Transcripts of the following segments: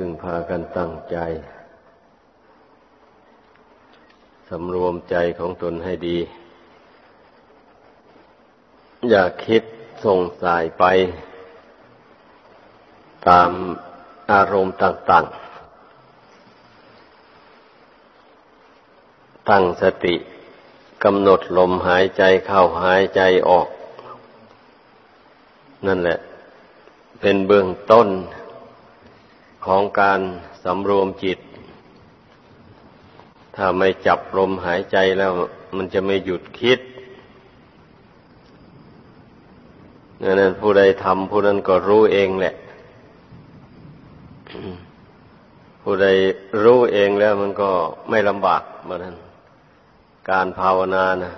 พึงพากันตั้งใจ สำรวมใจของตนให้ดี อย่าคิดส่งสายไป ตามอารมณ์ต่าง ๆ ตั้งสติกำหนดลมหายใจเข้าหายใจออก นั่นแหละ เป็นเบื้องต้น ของการสำรวมจิต ถ้าไม่จับลมหายใจแล้วมันจะไม่หยุดคิดดังนั้นผู้ใดทำผู้นั้นก็รู้เองแหละ ผู้ใดรู้เองแล้วมันก็ไม่ลำบากเหมือนนั้นการภาวนานะ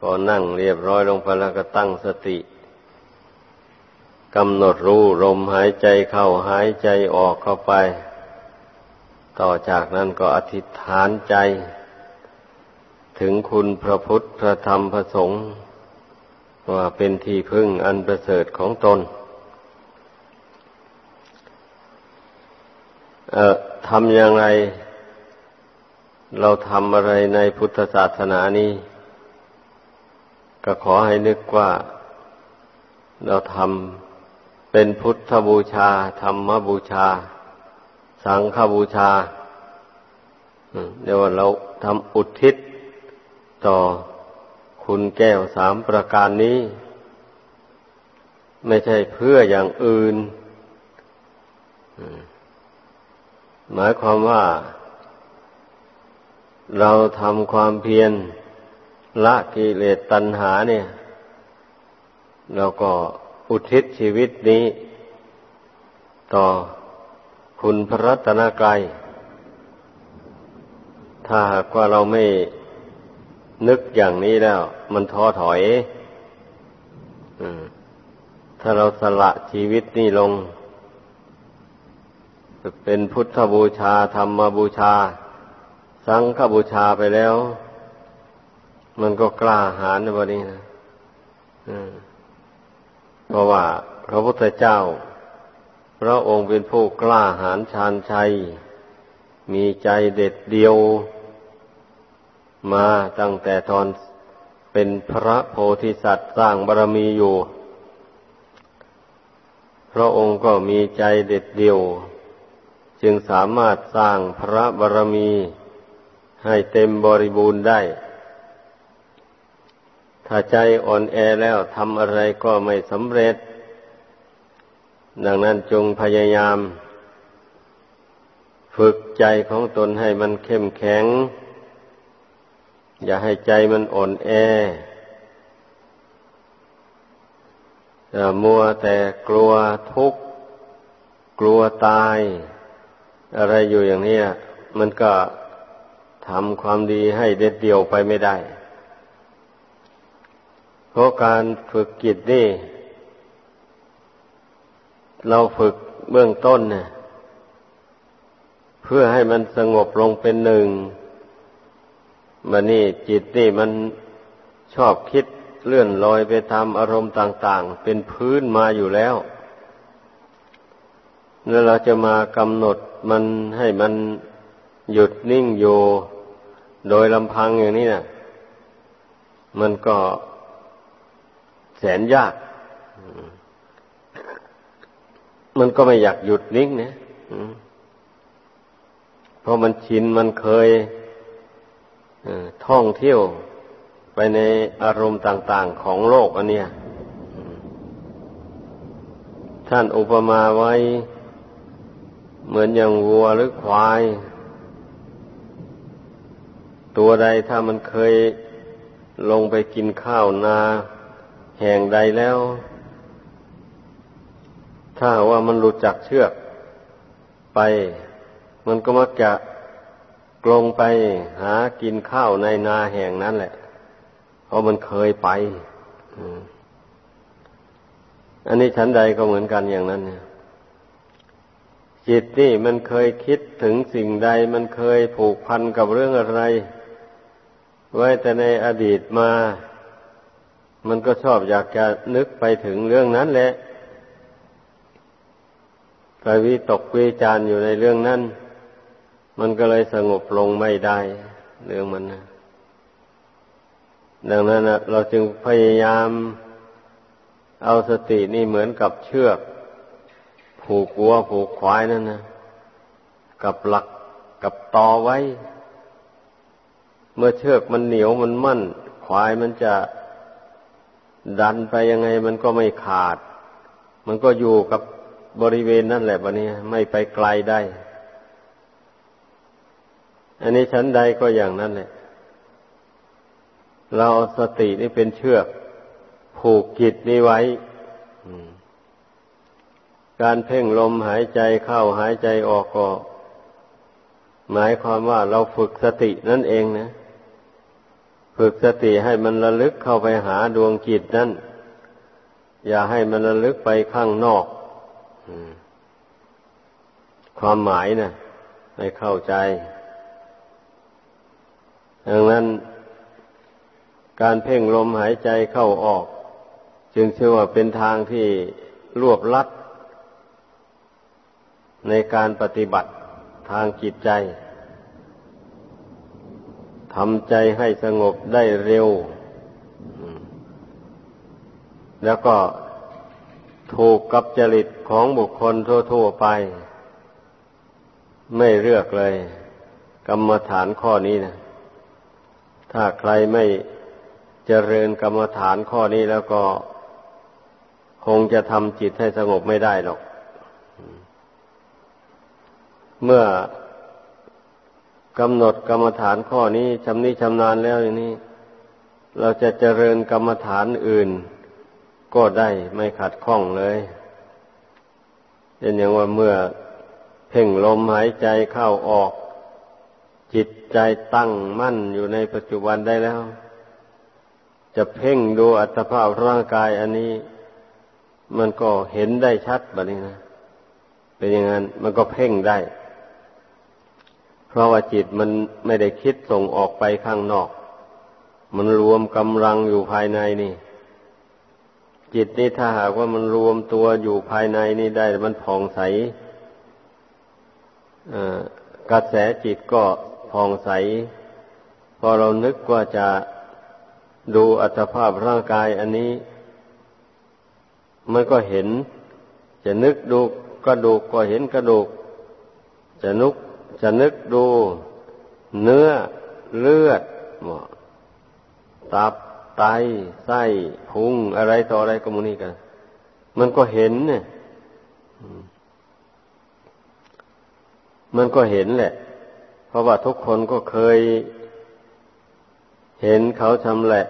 ก็นั่งเรียบร้อยลงไปแล้วก็ตั้งสติ กำหนดรู้ลมหายใจเข้าหายใจออกเข้าไป ต่อจากนั้นก็อธิษฐานใจ ถึงคุณพระพุทธพระธรรมพระสงฆ์ว่าเป็นที่พึ่งอันประเสริฐของตน เอ่อทำอย่างไร เราทำอะไรในพุทธศาสนานี้ ก็ขอให้นึกว่า เราทำ เป็นพุทธบูชา ธรรมบูชา สังฆบูชาเดี๋ยวเราทำอุทิศต่อคุณแก้วสามประการนี้ ไม่ใช่เพื่ออย่างอื่น หมายความว่า เราทำความเพียรละกิเลสตัณหาเนี่ย เราก็ อุทิศชีวิตนี้ ต่อคุณพระรัตนกรัยถ้าหากว่าเราไม่นึกอย่างนี้แล้ว มันท้อถอยถ้าเราสละชีวิตนี้ลง เป็นพุทธบูชาธรรมบูชา สังฆบูชาไปแล้ว มันก็กล้าหาญในวันนี้นะ เพราะว่าพระพุทธเจ้า พระองค์เป็นผู้กล้าหาญชาญชัย มีใจเด็ดเดียว มาตั้งแต่ตอนเป็นพระโพธิสัตว์สร้างบารมีอยู่ พระองค์ก็มีใจเด็ดเดียว จึงสามารถสร้างพระบารมีให้เต็มบริบูรณ์ได้ ถ้าใจอ่อนแอแล้วทำอะไรก็ไม่สำเร็จ ดังนั้นจงพยายาม ฝึกใจของตนให้มันเข้มแข็ง อย่าให้ใจมันอ่อนแออย่ามัวแต่กลัวทุกข์ กลัวตาย อะไรอยู่อย่างนี้มันก็ทำความดีให้เด็ดเดี่ยวไปไม่ได้ เพราะการฝึกจิตนี่ เราฝึกเบื้องต้นเนี่ยเพื่อให้มันสงบลงเป็นหนึ่งมันนี่จิตนี่มันชอบคิดเลื่อนลอยไปทำอารมณ์ต่าง ๆ เป็นพื้นมาอยู่แล้วแล้วเราจะมากำหนดมันให้มันหยุดนิ่งอยู่ โดยลำพังอย่างนี้นะ่ะ มันก็ แสนยาก มันก็ไม่อยากหยุดนิ่งเนี่ยเพราะมันชินมันเคยท่องเที่ยวไปในอารมณ์ต่าง ๆของโลกอันเนี้ยท่านอุปมาไว้ เหมือนอย่างวัวหรือควาย ตัวใดถ้ามันเคยลงไปกินข้าวนา แห่งใดแล้ว ถ้าว่ามันหลุดจากเชือกไป มันก็มักจะกลงไปหากินข้าวในนาแห่งนั้นแหละ เพราะมันเคยไป อันนี้ชั้นใดก็เหมือนกันอย่างนั้นเนี่ยจิตนี่มันเคยคิดถึงสิ่งใด มันเคยผูกพันกับเรื่องอะไร ไว้แต่ในอดีตมา มันก็ชอบอยากจะนึกไปถึงเรื่องนั้นแหละไปวิตกวิจารอยู่ในเรื่องนั้น มันก็เลยสงบลงไม่ได้ เรื่องมันนะดังนั้นนะเราจึงพยายามเอาสตินี่เหมือนกับเชือก ผูกวัวผูกควายนั่นนะกับหลักกับตอไว้ เมื่อเชือกมันเหนียวมันมั่น ควายมันจะ ดันไปยังไงมันก็ไม่ขาด มันก็อยู่กับบริเวณนั่นแหละบะนี้ไม่ไปไกลได้ อันนี้ชั้นใดก็อย่างนั้นแหละ เราสตินี่เป็นเชือก ผูกจิตนี้ไว้การเพ่งลมหายใจเข้าหายใจออกก็ หมายความว่าเราฝึกสตินั่นเองนะ ฝึกสติให้มันระลึกเข้าไปหาดวงจิตนั่นอย่าให้มันระลึกไปข้างนอกความหมายนะให้เข้าใจ ดังนั้น การเพ่งลมหายใจเข้าออก จึงเชื่อว่าเป็นทางที่รวบลัด ในการปฏิบัติทางจิตใจ ทำใจให้สงบได้เร็ว แล้วก็ถูกกับจริตของบุคคลทั่วๆไป ไม่เลือกเลย กรรมฐานข้อนี้นะถ้าใครไม่เจริญกรรมฐานข้อนี้แล้วก็ คงจะทำจิตให้สงบไม่ได้หรอก เมื่อ กำหนดกรรมฐานข้อนี้ชำนิชำนาญแล้วอย่างนี้ เราจะเจริญกรรมฐานอื่น ก็ได้ไม่ขัดข้องเลยเป็นอย่างว่าเมื่อเพ่งลมหายใจเข้าออก จิตใจตั้งมั่นอยู่ในปัจจุบันได้แล้ว จะเพ่งดูอัตภาพร่างกายอันนี้ มันก็เห็นได้ชัดแบบนี้นะ เป็นอย่างนั้นมันก็เพ่งได้ เพราะว่าจิตมันไม่ได้คิดส่งออกไปข้างนอก มันรวมกำลังอยู่ภายในนี่ จิตนี่ถ้าหากว่ามันรวมตัวอยู่ภายในนี่ได้มันผ่องใสกระแสจิตก็ผ่องใส พอเรานึกว่าจะดูอัตภาพร่างกายอันนี้ มันก็เห็น จะนึกดูกระดูกก็เห็นกระดูก จะนุก จะนึกดูเนื้อเลือดตับไตไส้พุงอะไรต่ออะไรก็มูนี่กัน มันก็เห็นเนี่ยมันก็เห็นแหละ เพราะว่าทุกคนก็เคย เห็นเขาชำแหละ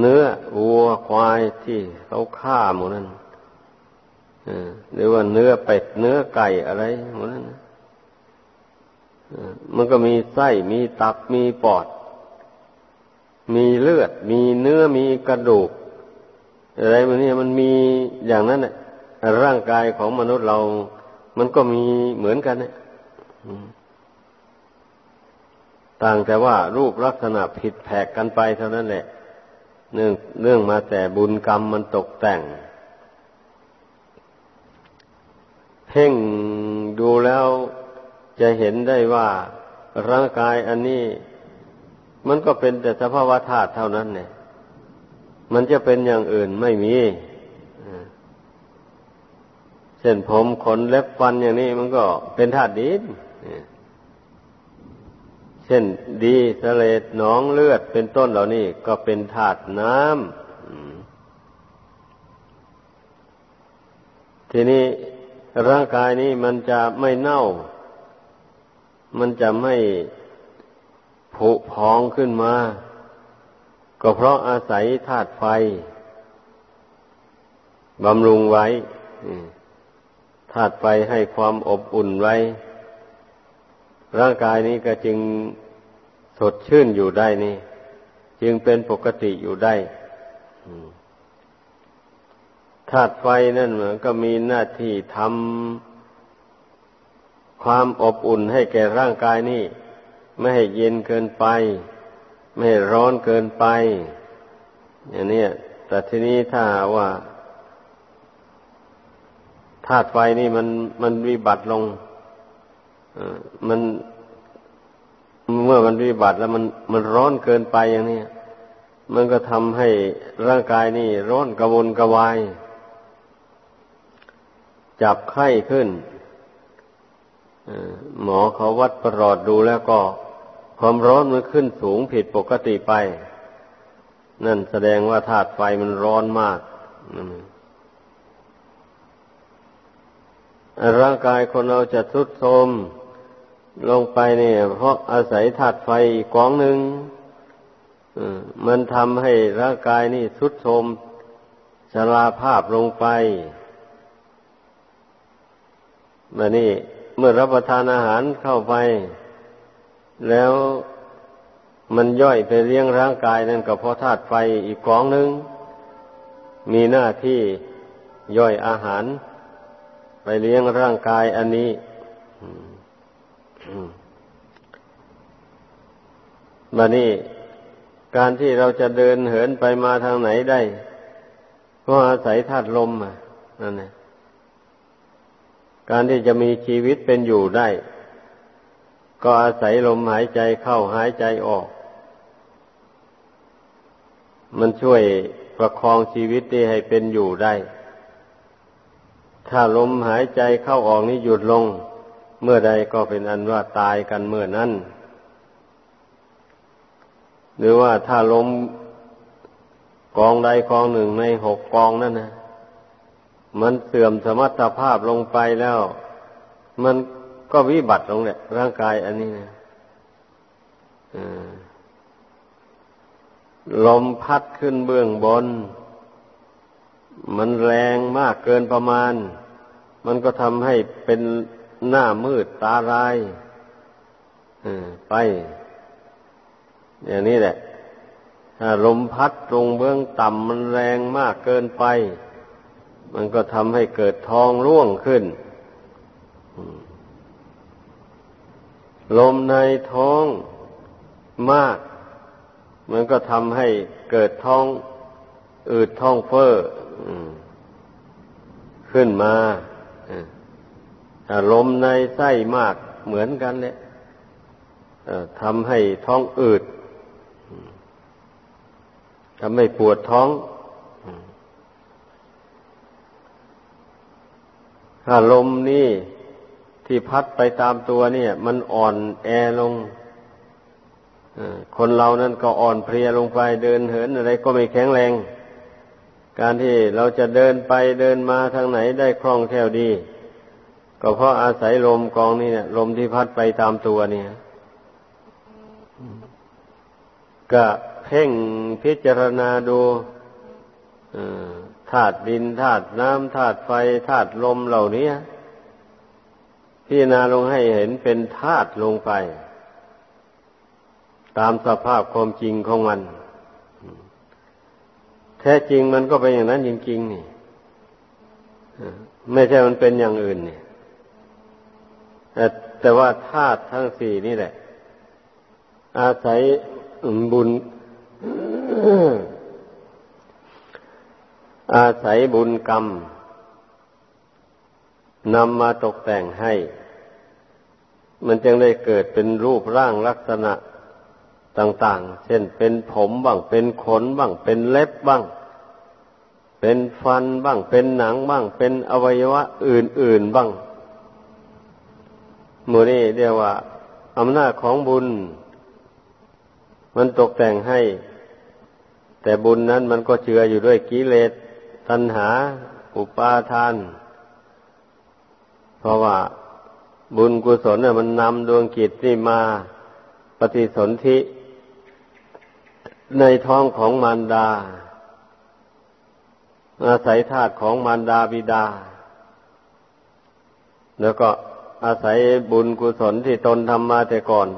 เนื้อวัวควายที่เขาฆ่าหมดนั้นหรือว่าเนื้อเป็ดเนื้อไก่อะไรหมดนั้น มันก็มีไส้ มีตับ มีปอด มีเลือด มีเนื้อ มีกระดูก อะไรมันนี่มันมีอย่างนั้นแหละร่างกายของมนุษย์เรา มันก็มีเหมือนกันเนี่ยต่างแต่ว่ารูปลักษณะผิดแผกกันไปเท่านั้นแหละ เนื่องเนื่องมาแต่บุญกรรมมันตกแต่ง เพ่งดูแล้ว จะเห็นได้ว่าร่างกายอันนี้ มันก็เป็นแต่สภาวะธาตุเท่านั้นเนี่ย มันจะเป็นอย่างอื่นไม่มีเช่นผมขนเล็บฟันอย่างนี้มันก็เป็นธาตุดินเช่นดีสเลดหนองเลือดเป็นต้นเหล่านี้ก็เป็นธาตุน้ำทีนี้ร่างกายนี้มันจะไม่เน่า มันจะไม่ผุพองขึ้นมา ก็เพราะอาศัยธาตุไฟบำรุงไว้ธาตุไฟให้ความอบอุ่นไว้ ร่างกายนี้ก็จึงสดชื่นอยู่ได้นี่ จึงเป็นปกติอยู่ได้ธาตุไฟนั่นเหมันก็มีหน้าที่ทำ ความอบอุ่นให้แก่ร่างกายนี่ ไม่ให้เย็นเกินไป ไม่ให้ร้อนเกินไป อย่างนี้แต่ทีนี้ถ้าว่าธาตุไฟนี่มันมันวิบัติลงมันเมื่อมันวิบัติแล้วมันมันร้อนเกินไปอย่างนี้มันก็ทำให้ร่างกายนี่ร้อนกระวนกระวาย จับไข้ขึ้น หมอเขาวัดประหลอดดูแล้วก็ความร้อนมันขึ้นสูงผิดปกติไป นั่นแสดงว่าธาตุไฟมันร้อนมากร่างกายคนเราจะทุดโทมลงไปเนี่ย เพราะอาศัยธาตุไฟกองหนึ่งมันทำให้ร่างกายนี่ทุดโทมชราภาพลงไปมานี่ เมื่อรับประทานอาหารเข้าไป แล้วมันย่อยไปเลี้ยงร่างกายนั่นก็เพราะธาตุไฟอีกกองหนึ่งมีหน้าที่ย่อยอาหาร ไปเลี้ยงร่างกายอันนี้มานี่การที่เราจะเดินเหินไปมาทางไหนได้ ก็อาศัยธาตุลมอะนั่นแหละ การที่จะมีชีวิตเป็นอยู่ได้ ก็อาศัยลมหายใจเข้าหายใจออก มันช่วยประคองชีวิตนี้ให้เป็นอยู่ได้ ถ้าลมหายใจเข้าออกนี้หยุดลง เมื่อใดก็เป็นอันว่าตายกันเมื่อนั้น หรือว่าถ้าลมกองใดกองหนึ่งในหกกองนั่นนะ มันเสื่อมสมรรถภาพลงไปแล้ว มันก็วิบัติลงเนี่ยร่างกายอันนี้นะลมพัดขึ้นเบื้องบน มันแรงมากเกินประมาณ มันก็ทำให้เป็นหน้ามืดตาลายไป อย่างนี้แหละถ้าลมพัดตรงเบื้องต่ำมันแรงมากเกินไป มันก็ทำให้เกิดท้องร่วงขึ้น ลมในท้องมาก มันก็ทำให้เกิดท้อง อืดท้องเฟ้อขึ้นมาถ้าลมในไส้มากเหมือนกันเนี่ยทำให้ท้องอืดทำให้ปวดท้อง ถ้าลมนี่ที่พัดไปตามตัวเนี่ย มันอ่อนแอลงคนเรานั้นก็อ่อนเพลียลงไปเดินเหินอะไรก็ไม่แข็งแรง การที่เราจะเดินไปเดินมาทางไหนได้คล่องแคล่วดี ก็เพราะอาศัยลมกองนี้เนี่ยลมที่พัดไปตามตัวเนี่ย ก็เพ่งพิจารณาดู ธาตุดินธาตุน้ำธาตุไฟธาตุลมเหล่านี้พิจารณาลงให้เห็นเป็นธาตุลงไป ตามสภาพความจริงของมัน แท้จริงมันก็เป็นอย่างนั้นจริงๆนี่ไม่ใช่มันเป็นอย่างอื่นนี่แต่แต่ว่าธาตุทั้งสี่นี่แหละ อาศัยบุญ อาศัยบุญกรรมนำมาตกแต่งให้ มันจึงได้เกิดเป็นรูปร่างลักษณะต่างๆ เช่นเป็นผมบ้าง เป็นขนบ้าง เป็นเล็บบ้าง เป็นฟันบ้าง เป็นหนังบ้าง เป็นอวัยวะอื่นๆบ้างมูนี่เรียกว่าอำนาจของบุญ มันตกแต่งให้ แต่บุญนั้นมันก็เจืออยู่ด้วยกิเลส ตัณหา อุปาทาน เพราะว่าบุญกุศลเนี่ยมันนำดวงกิจนี่มาปฏิสนธิในท้องของมารดา อาศัยธาตุของมารดาบิดา แล้วก็อาศัยบุญกุศลที่ตนทำมาแต่ก่อน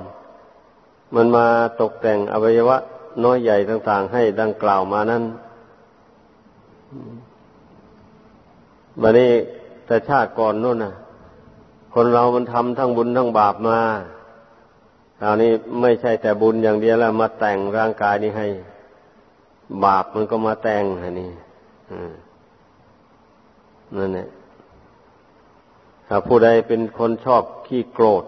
มันมาตกแต่งอวัยวะน้อยใหญ่ต่าง ๆ ให้ดังกล่าวมานั้น บัดนี้แต่ชาติก่อนนู่นน่ะคนเรามันทำทั้งบุญทั้งบาปมาคราวนี้ไม่ใช่แต่บุญอย่างเดียวแล้ว มาแต่งร่างกายนี้ให้ บาปมันก็มาแต่งอันนี้นั่นแหละถ้าผู้ใดเป็นคนชอบขี้โกรธ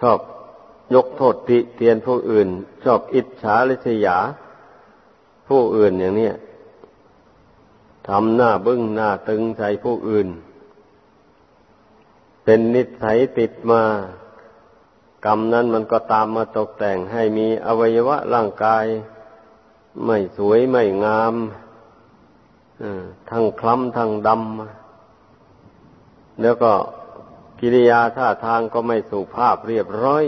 ชอบยกโทษติเตียนผู้อื่น ชอบอิจฉาริษยา ผู้อื่นอย่างเนี้ย ทำหน้าบึ้งหน้าตึงใส่ผู้อื่น เป็นนิสัยติดมากรรมนั้นมันก็ตามมาตกแต่งให้มีอวัยวะร่างกาย ไม่สวยไม่งามทั้งคล้ำทั้งดำแล้วก็กิริยาท่าทางก็ไม่สุภาพเรียบร้อย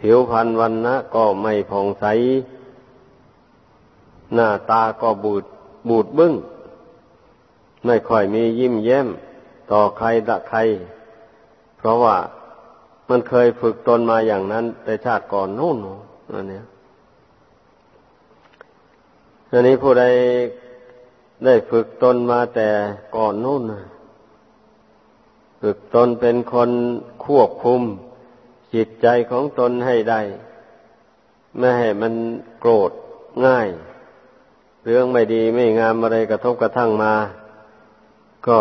ผิวพรรณวันนะก็ไม่ผ่องใส หน้าตาก็บูดบูดบึ้ง ไม่ค่อยมียิ้มแย้ม ต่อใครตะใคร เพราะว่ามันเคยฝึกตนมาอย่างนั้น แต่ชาติก่อนนู่นนั่นเนี่ยอันนี้ผู้ใดได้ฝึกตนมาแต่ก่อนนู่นฝึกตนเป็นคนควบคุม จิตใจของตนให้ได้ ไม่ให้มันโกรธง่าย เรื่องไม่ดีไม่งามอะไรกระทบกระทั่งมา ก็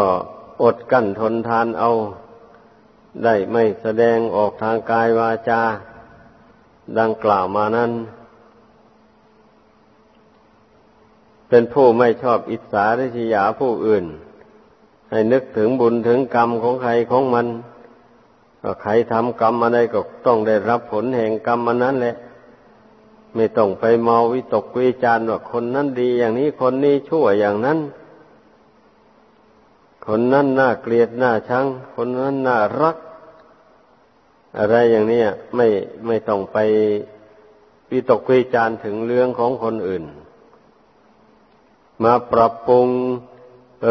อดกั้นทนทานเอา ได้ไม่แสดงออกทางกายวาจา ดังกล่าวมานั้น เป็นผู้ไม่ชอบอิจฉาริษยาผู้อื่น ให้นึกถึงบุญถึงกรรมของใครของมัน ก็ใครทำกรรมอะไรก็ต้องได้รับผลแห่งกรรมมันนั้นแหละ ไม่ต้องไปเมาวิตกวิจารว่าคนนั้นดีอย่างนี้คนนี้ชั่วอย่างนั้น คนนั้นน่าเกลียดน่าชัง คนนั้นน่ารัก อะไรอย่างนี้ไม่ไม่ต้องไปวิตกวิจารถึงเรื่องของคนอื่น มาปรับปรุง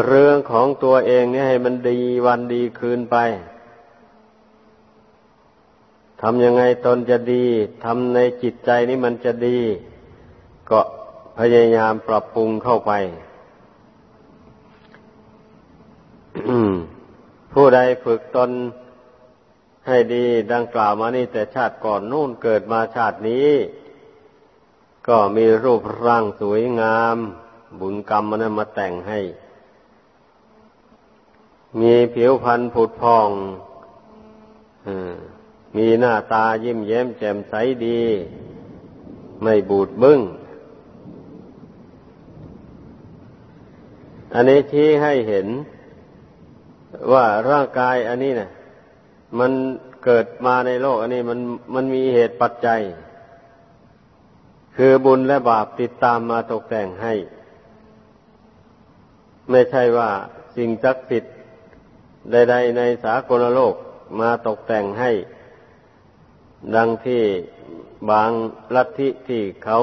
เรื่องของตัวเองเนี่ยให้มันดีวันดีคืนไป ทำยังไงตนจะดีทำในจิตใจนี้มันจะดี ก็พยายามปรับปรุงเข้าไปผู้ใดฝึกตนให้ดีดังกล่าวมานี่แต่ชาติก่อนนู่นเกิดมาชาตินี้ ก็มีรูปร่างสวยงาม บุญกรรมมันมาแต่งให้ มีผิวพรรณผุดพองอ มีหน้าตายิ้มแย้มแจ่มใสดี ไม่บูดบึ้ง อันนี้ชี้ให้เห็นว่าร่างกายอันนี้เนะ่ยมันเกิดมาในโลก อันนี้มันมันมีเหตุปัจจัย คือบุญและบาปติดตามมาตกแต่งให้ ไม่ใช่ว่าสิ่งจักสิทธิ์ใด ๆ ในสากลโลกมาตกแต่งให้ ดังที่บางลัทธิที่เขา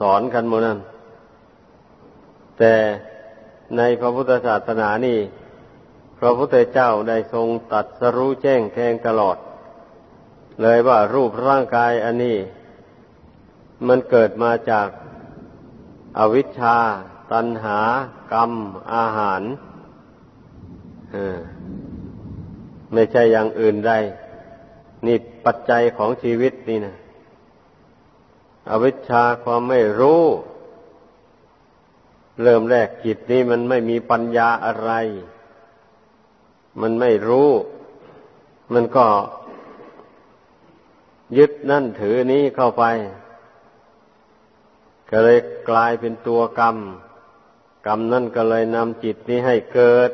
สอนกันโมนั้น แต่ในพระพุทธศาสนานี่ พระพุทธเจ้าได้ทรงตัดสรู้แจ้งแทงตลอด เลยว่ารูปร่างกายอันนี้ มันเกิดมาจากอวิชชา ตัณหา กรรม อาหาร ไม่ใช่อย่างอื่นใด นี่ปัจจัยของชีวิตนี่นะอวิชชาความไม่รู้ เริ่มแรกจิตนี่มันไม่มีปัญญาอะไร มันไม่รู้ มันก็ยึดนั่นถือนี้เข้าไป ก็เลยกลายเป็นตัวกรรม กรรมนั่นก็เลยนำจิตนี้ให้เกิด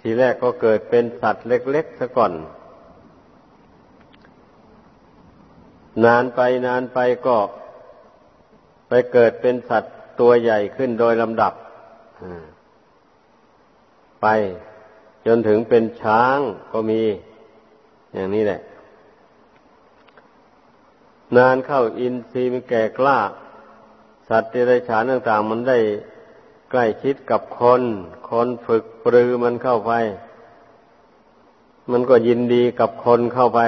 ทีแรกก็เกิดเป็นสัตว์เล็กๆซะก่อน นานไปนานไปก็ ไปเกิดเป็นสัตว์ตัวใหญ่ขึ้นโดยลำดับไป จนถึงเป็นช้างก็มี อย่างนี้แหละ นานเข้าอินทรีย์มันแก่กล้า สัตว์ทีไรฉานต่าง ๆ มันได้ใกล้ชิดกับคน คนฝึกปรือมันเข้าไป มันก็ยินดีกับคนเข้าไป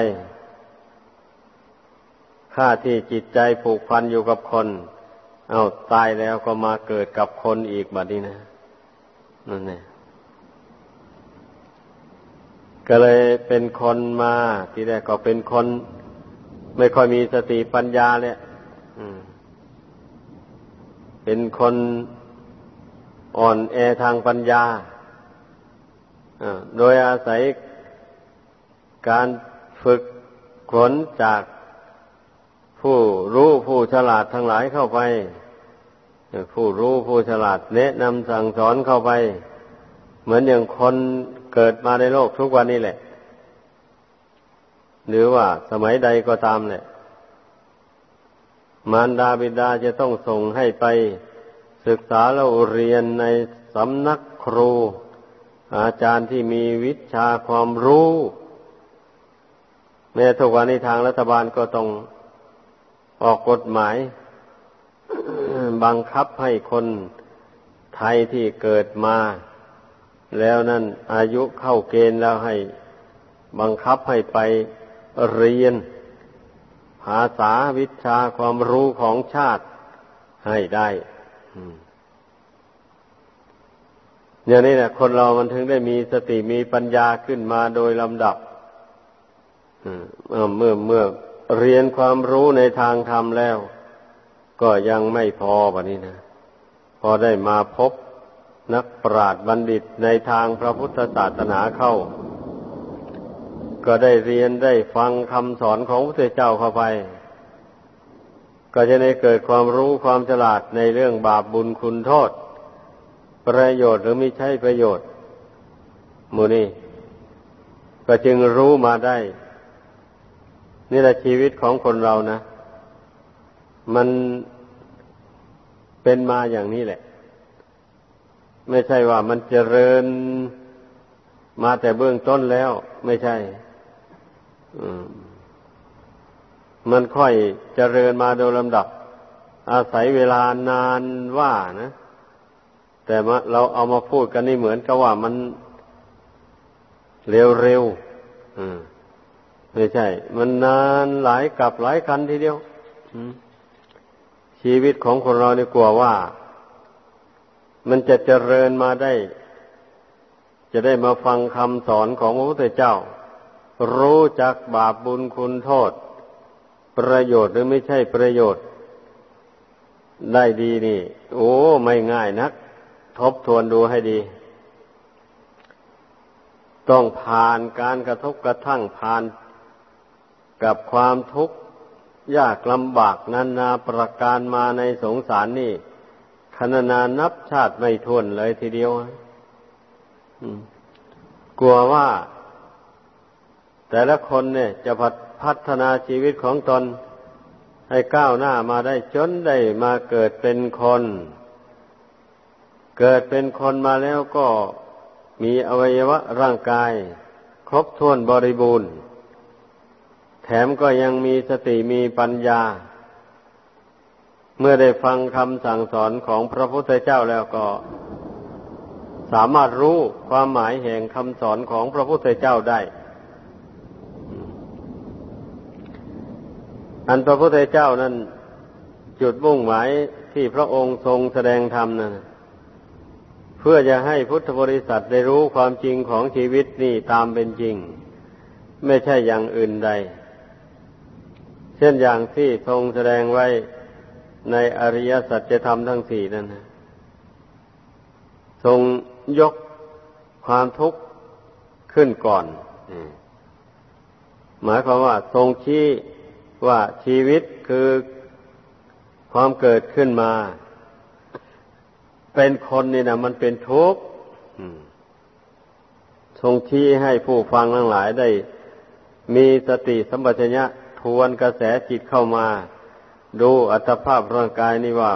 ข้าที่จิตใจผูกพันอยู่กับคน เอาตายแล้วก็มาเกิดกับคนอีกบัดนี้นะนั่นเองก็เลยเป็นคนมาที่แรกก็เป็นคน ไม่ค่อยมีสติปัญญาเลยเป็นคนอ่อนแอทางปัญญาโดยอาศัยการฝึกขนจาก ผู้รู้ผู้ฉลาดทั้งหลายเข้าไป ผู้รู้ผู้ฉลาดแนะนำสั่งสอนเข้าไป เหมือนอย่างคนเกิดมาในโลกทุกวันนี้แหละ หรือว่าสมัยใดก็ตามแหละมารดาบิดาจะต้องส่งให้ไปศึกษาแล้วเรียนในสำนักครู อาจารย์ที่มีวิชาความรู้ แม้ทุกวันนี้ทางรัฐบาลก็ต้อง ออกกฎหมาย บังคับให้คนไทยที่เกิดมา แล้วนั่นอายุเข้าเกณฑ์แล้วให้ บังคับให้ไปเรียน ภาษาวิชาความรู้ของชาติให้ได้อย่างนี้แหละคนเรามันถึงได้มีสติมีปัญญาขึ้นมาโดยลำดับเมื่อเมื่อเเรียนความรู้ในทางธรรมแล้ว ก็ยังไม่พอแบบนี้นะ พอได้มาพบนักปราชญ์บัณฑิตในทางพระพุทธศาสนาเข้า ก็ได้เรียนได้ฟังคำสอนของพระเจ้าเข้าไป ก็จะได้เกิดความรู้ความฉลาดในเรื่องบาปบุญคุณโทษ ประโยชน์หรือไม่ใช่ประโยชน์มูนี่ก็จึงรู้มาได้ นี่แหละชีวิตของคนเรานะ มันเป็นมาอย่างนี้แหละ ไม่ใช่ว่ามันเจริญมาแต่เบื้องต้นแล้ว ไม่ใช่มันค่อยเจริญมาโดยลำดับ อาศัยเวลานานว่านะ แต่เราเอามาพูดกันนี่เหมือนกับว่ามันเร็วๆ ไม่ใช่ มันนานหลายกับหลายคันทีเดียวชีวิตของคนเราเนี่ยกลัวว่า มันจะเจริญมาได้ จะได้มาฟังคำสอนของพระพุทธเจ้า รู้จักบาปบุญคุณโทษ ประโยชน์หรือไม่ใช่ประโยชน์ ได้ดีนี่ โอ้ไม่ง่ายนัก ทบทวนดูให้ดีต้องผ่านการกระทบกระทั่งผ่าน กับความทุกข์ยากลำบากนานาประการมาในสงสารนี่ขนานานับชาติไม่ทวนเลยทีเดียวกลัวว่า แต่ละคนเนี่ยจะพัฒนาชีวิตของตน ให้ก้าวหน้ามาได้จนได้มาเกิดเป็นคน เกิดเป็นคนมาแล้วก็มีอวัยวะร่างกาย ครบถ้วนบริบูรณ์ แถมก็ยังมีสติมีปัญญา เมื่อได้ฟังคำสั่งสอนของพระพุทธเจ้าแล้วก็ สามารถรู้ความหมายแห่งคำสอนของพระพุทธเจ้าได้ อันพระพุทธเจ้านั้นจุดมุ่งหมายที่พระองค์ทรงแสดงธรรมนั้นเพื่อจะให้พุทธบริษัทได้รู้ความจริงของชีวิตนี่ตามเป็นจริง ไม่ใช่อย่างอื่นใด เช่นอย่างที่ทรงแสดงไว้ในอริยสัจธรรมทั้งสี่นั่นนะทรงยกความทุกข์ขึ้นก่อนหมายความว่าทรงชี้ว่าชีวิตคือความเกิดขึ้นมา เป็นคนนี่นะมันเป็นทุกข์ทรงชี้ให้ผู้ฟังทั้งหลายได้ มีสติสัมปชัญญะ ควนกระแสจิตเข้ามา ดูอัตภาพร่างกายนี่ว่า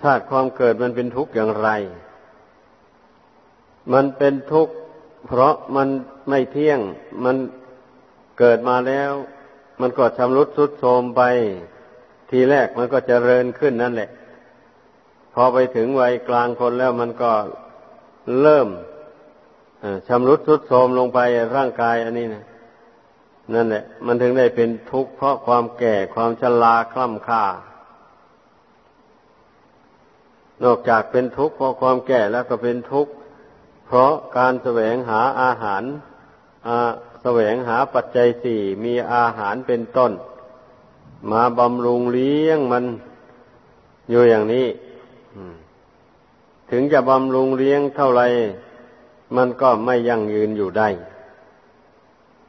ชาติความเกิดมันเป็นทุกข์อย่างไร มันเป็นทุกข์เพราะมันไม่เที่ยง มันเกิดมาแล้ว มันก็ชำรุดทรุดโทรมไป ทีแรกมันก็เจริญขึ้นนั่นแหละ พอไปถึงวัยกลางคนแล้วมันก็เริ่มชำรุดทรุดโทรมลงไปร่างกายอันนี้นะ นั่นแหละ มันถึงได้เป็นทุกข์เพราะความแก่ความชราคล่ำค่านอกจากเป็นทุกข์เพราะความแก่แล้วก็เป็นทุกข์เพราะการแสวงหาอาหารแสวงหาปัจจัยสี่มีอาหารเป็นต้น มาบำรุงเลี้ยงมันอยู่อย่างนี้ถึงจะบำรุงเลี้ยงเท่าไร มันก็ไม่ยั่งยืนอยู่ได้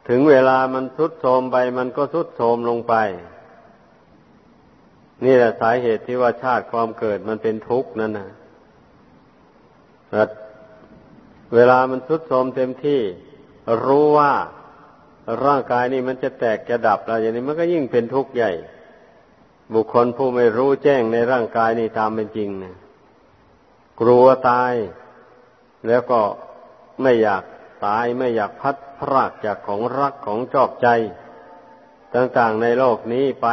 ถึงเวลามันทุดโทมไป มันก็ทุดโทมลงไป นี่แหละสาเหตุที่ว่าชาติความเกิดมันเป็นทุกข์นั่นนะเวลามันทุดโทมเต็มที่ รู้ว่าร่างกายนี่มันจะแตกจะดับแล้วอย่างนี้มันก็ยิ่งเป็นทุกข์ใหญ่ บุคคลผู้ไม่รู้แจ้งในร่างกายนี่ตามเป็นจริงนะกลัวตาย แล้วก็ไม่อยากตายไม่อยากพัด พรากจากของรักของชอบใจ ต่างๆในโลกนี้ไป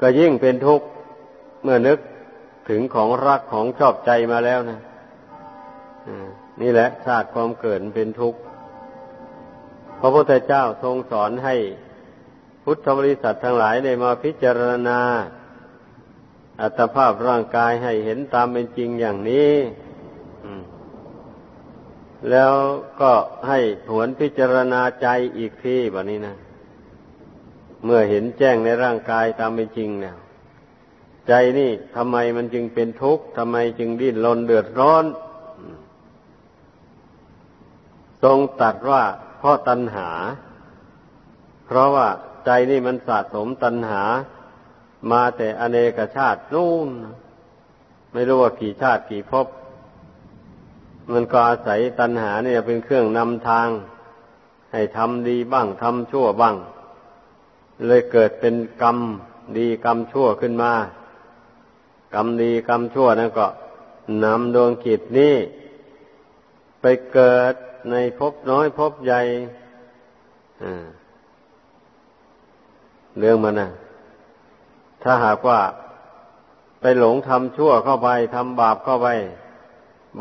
ก็ยิ่งเป็นทุกข์เมื่อนึกถึงของรักของชอบใจมาแล้วนะนี่แหละชาติความเกิดเป็นทุกข์พระพุทธเจ้าทรงสอนให้พุทธบริษัททั้งหลายได้มาพิจารณา อัตภาพร่างกายให้เห็นตามเป็นจริงอย่างนี้ แล้วก็ให้หวนพิจารณาใจอีกทีแบบนี้นะ เมื่อเห็นแจ้งในร่างกายตามเป็นจริงแล้วใจนี่ทำไมมันจึงเป็นทุกข์ทำไมจึงดิ้นรนเดือดร้อน ทรงตัดว่าเพราะตัณหา เพราะว่าใจนี่มันสะสมตัณหา มาแต่อเนกชาตินู่น ไม่รู้ว่ากี่ชาติกี่ภพ มันก็อาศัยตัณหาเนี่ยเป็นเครื่องนำทาง ให้ทำดีบ้างทำชั่วบ้าง เลยเกิดเป็นกรรมดีกรรมชั่วขึ้นมากรรมดีกรรมชั่วนั่นก็นำดวงกิจนี้ไปเกิดในภพน้อยภพใหญ่เรื่องมันนะถ้าหากว่าไปหลงทำชั่วเข้าไปทำบาปเข้าไป